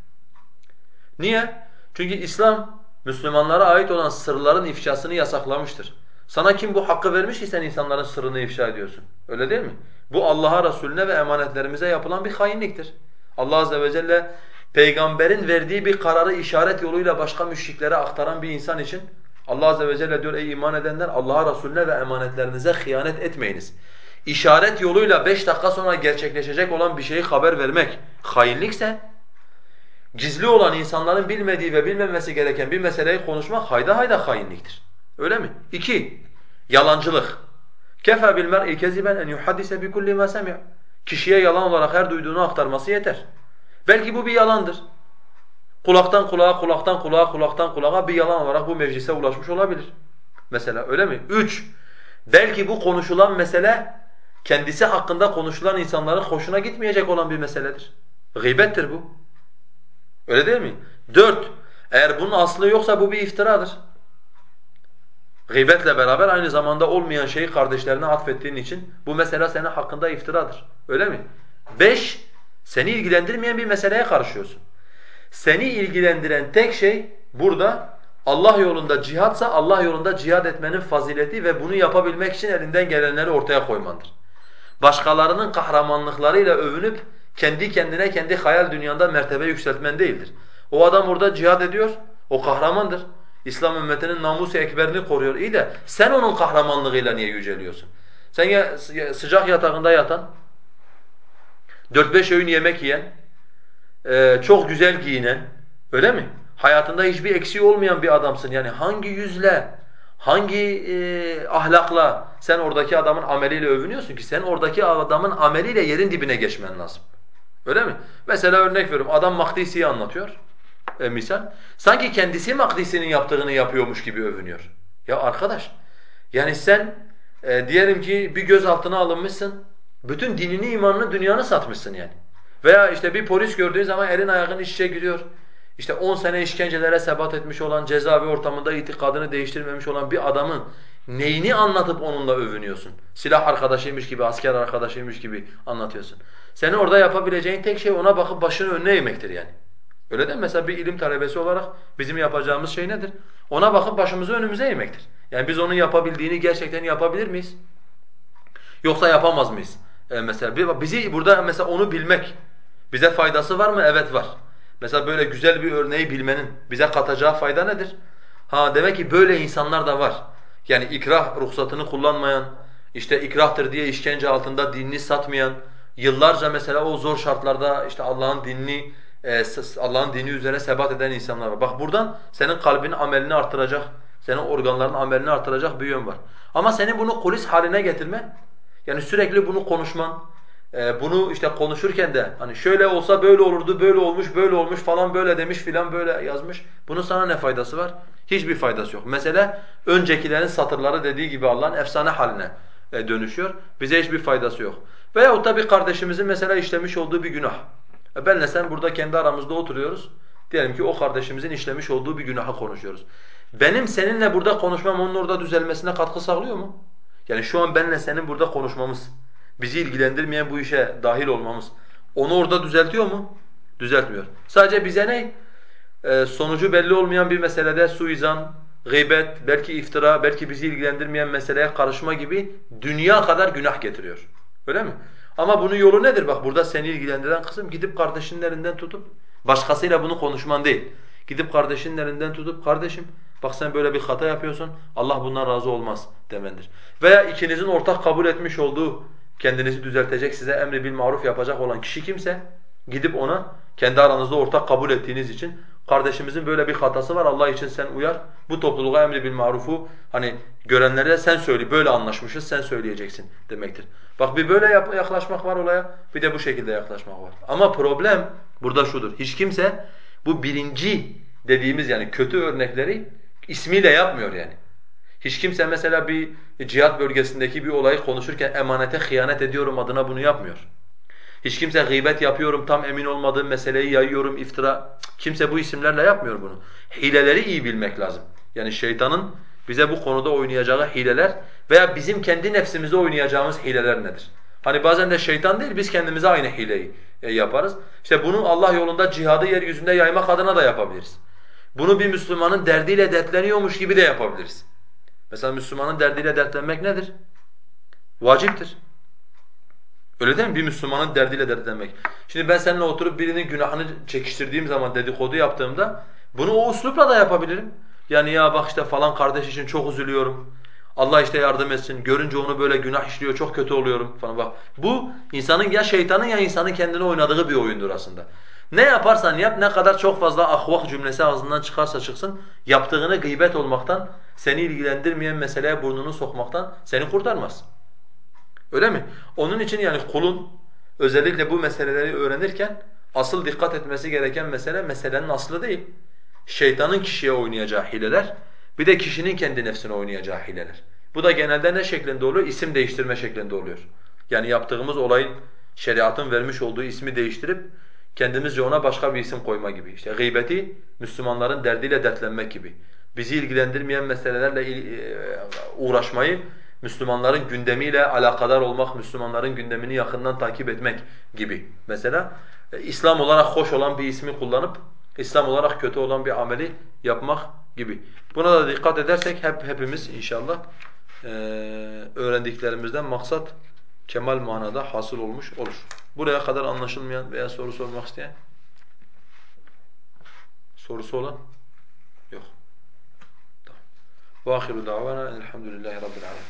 Niye? Çünkü İslam Müslümanlara ait olan sırların ifşasını yasaklamıştır. Sana kim bu hakkı vermiş ki sen insanların sırrını ifşa ediyorsun? Öyle değil mi? Bu Allah'a, Resulüne ve emanetlerimize yapılan bir hainliktir. Allah azze ve celle peygamberin verdiği bir kararı işaret yoluyla başka müşriklere aktaran bir insan için Allah azze ve celle diyor ey iman edenler Allah'a, Resulüne ve emanetlerinize hıyanet etmeyiniz. İşaret yoluyla beş dakika sonra gerçekleşecek olan bir şeyi haber vermek hainlikse gizli olan insanların bilmediği ve bilmemesi gereken bir meseleyi konuşmak hayda hayda hainliktir. Öyle mi? İki, yalancılık. Kefa bil mer'i keziben en yuhaddise bi kulli ma. Kişiye yalan olarak her duyduğunu aktarması yeter. Belki bu bir yalandır. Kulaktan kulağa, kulaktan kulağa, kulaktan kulağa bir yalan olarak bu meclise ulaşmış olabilir. Mesela öyle mi? Üç, belki bu konuşulan mesele kendisi hakkında konuşulan insanların hoşuna gitmeyecek olan bir meseledir. Gıybettir bu. Öyle değil mi? Dört, eğer bunun aslı yoksa bu bir iftiradır. Gıybetle beraber aynı zamanda olmayan şeyi kardeşlerine atfettiğin için bu mesele senin hakkında iftiradır. Öyle mi? Beş, seni ilgilendirmeyen bir meseleye karışıyorsun. Seni ilgilendiren tek şey burada Allah yolunda cihatsa Allah yolunda cihad etmenin fazileti ve bunu yapabilmek için elinden gelenleri ortaya koymandır. Başkalarının kahramanlıklarıyla övünüp kendi kendine kendi hayal dünyanda mertebe yükseltmen değildir. O adam orada cihad ediyor, o kahramandır. İslam ümmetinin namus-u ekberini koruyor. İyi de sen onun kahramanlığıyla niye yüceliyorsun? Sen ya sıcak yatağında yatan, 4-5 öğün yemek yiyen, e, çok güzel giyinen, öyle mi? Hayatında hiçbir eksiği olmayan bir adamsın. Yani hangi yüzle, hangi e, ahlakla sen oradaki adamın ameliyle övünüyorsun ki? Sen oradaki adamın ameliyle yerin dibine geçmen lazım. Öyle mi? Mesela örnek veriyorum adam Makdisi'yi anlatıyor e, misal. Sanki kendisi Makdisi'nin yaptığını yapıyormuş gibi övünüyor. Ya arkadaş yani sen e, diyelim ki bir gözaltına alınmışsın. Bütün dinini, imanını, dünyanı satmışsın yani. Veya işte bir polis gördüğün zaman elin ayağın içe giriyor. İşte 10 sene işkencelere sebat etmiş olan, cezaevi ortamında itikadını değiştirmemiş olan bir adamın neyini anlatıp onunla övünüyorsun? Silah arkadaşıymış gibi, asker arkadaşıymış gibi anlatıyorsun. Senin orada yapabileceğin tek şey ona bakıp başını önüne eğmektir yani. Öyle değil mi? Mesela bir ilim talebesi olarak bizim yapacağımız şey nedir? Ona bakıp başımızı önümüze eğmektir. Yani biz onun yapabildiğini gerçekten yapabilir miyiz? Yoksa yapamaz mıyız? Ee, mesela bizi burada mesela onu bilmek bize faydası var mı? Evet var. Mesela böyle güzel bir örneği bilmenin bize katacağı fayda nedir? Ha demek ki böyle insanlar da var. Yani ikrah ruhsatını kullanmayan, işte ikrahtır diye işkence altında dinini satmayan, yıllarca mesela o zor şartlarda işte Allah'ın dinini e, Allah'ın dini üzerine sebat eden insanlar var. Bak buradan senin kalbinin amelini artıracak, senin organların amelini artıracak bir yön var. Ama senin bunu kulis haline getirmen, yani sürekli bunu konuşman, e, bunu işte konuşurken de hani şöyle olsa böyle olurdu, böyle olmuş, böyle olmuş falan böyle demiş filan böyle yazmış. Bunun sana ne faydası var? Hiçbir faydası yok. Mesele öncekilerin satırları dediği gibi Allah'ın efsane haline e, dönüşüyor. Bize hiçbir faydası yok. Veyahut da bir kardeşimizin mesela işlemiş olduğu bir günah. E benle sen burada kendi aramızda oturuyoruz. Diyelim ki o kardeşimizin işlemiş olduğu bir günahı konuşuyoruz. Benim seninle burada konuşmam onun orada düzelmesine katkı sağlıyor mu? Yani şu an benle senin burada konuşmamız, bizi ilgilendirmeyen bu işe dahil olmamız onu orada düzeltiyor mu? Düzeltmiyor. Sadece bize ne? Ee, sonucu belli olmayan bir meselede suizan, gıybet, belki iftira, belki bizi ilgilendirmeyen meseleye karışma gibi dünya kadar günah getiriyor. Öyle mi? Ama bunun yolu nedir? Bak burada seni ilgilendiren kısım gidip kardeşinin elinden tutup başkasıyla bunu konuşman değil. Gidip kardeşinin elinden tutup kardeşim bak sen böyle bir hata yapıyorsun Allah bundan razı olmaz demendir. Veya ikinizin ortak kabul etmiş olduğu kendinizi düzeltecek size emri bil maruf yapacak olan kişi kimse gidip ona kendi aranızda ortak kabul ettiğiniz için kardeşimizin böyle bir hatası var Allah için sen uyar. Bu topluluğa emri bil marufu hani görenlere sen söyle böyle anlaşmışız sen söyleyeceksin demektir. Bak bir böyle yaklaşmak var olaya bir de bu şekilde yaklaşmak var. Ama problem burada şudur. Hiç kimse bu birinci dediğimiz yani kötü örnekleri ismiyle yapmıyor yani. Hiç kimse mesela bir cihat bölgesindeki bir olayı konuşurken emanete hıyanet ediyorum adına bunu yapmıyor. Hiç kimse gıybet yapıyorum, tam emin olmadığım meseleyi yayıyorum, iftira. Kimse bu isimlerle yapmıyor bunu. Hileleri iyi bilmek lazım. Yani şeytanın bize bu konuda oynayacağı hileler veya bizim kendi nefsimize oynayacağımız hileler nedir? Hani bazen de şeytan değil, biz kendimize aynı hileyi e, yaparız. İşte bunu Allah yolunda cihadı yeryüzünde yaymak adına da yapabiliriz. Bunu bir Müslümanın derdiyle dertleniyormuş gibi de yapabiliriz. Mesela Müslümanın derdiyle dertlenmek nedir? Vaciptir. Öyle değil mi? Bir Müslümanın derdiyle dertlenmek. Şimdi ben seninle oturup birinin günahını çekiştirdiğim zaman dedikodu yaptığımda bunu o uslupla da yapabilirim. Yani ya bak işte falan kardeş için çok üzülüyorum. Allah işte yardım etsin. Görünce onu böyle günah işliyor, çok kötü oluyorum falan bak. Bu insanın ya şeytanın ya insanın kendine oynadığı bir oyundur aslında. Ne yaparsan yap, ne kadar çok fazla ahvak cümlesi ağzından çıkarsa çıksın, yaptığını gıybet olmaktan, seni ilgilendirmeyen meseleye burnunu sokmaktan seni kurtarmaz. Öyle mi? Onun için yani kulun özellikle bu meseleleri öğrenirken asıl dikkat etmesi gereken mesele meselenin aslı değil. Şeytanın kişiye oynayacağı hileler, bir de kişinin kendi nefsine oynayacağı hileler. Bu da genelde ne şeklinde oluyor? İsim değiştirme şeklinde oluyor. Yani yaptığımız olayın şeriatın vermiş olduğu ismi değiştirip kendimizce ona başka bir isim koyma gibi. İşte gıybeti Müslümanların derdiyle dertlenmek gibi. Bizi ilgilendirmeyen meselelerle e, uğraşmayı Müslümanların gündemiyle alakadar olmak, Müslümanların gündemini yakından takip etmek gibi. Mesela e, İslam olarak hoş olan bir ismi kullanıp İslam olarak kötü olan bir ameli yapmak gibi. Buna da dikkat edersek hep hepimiz inşallah e, öğrendiklerimizden maksat kemal manada hasıl olmuş olur. Buraya kadar anlaşılmayan veya soru sormak isteyen? Sorusu olan? Yok. Tamam. وآخر دعوانا الحمد لله رب العالمين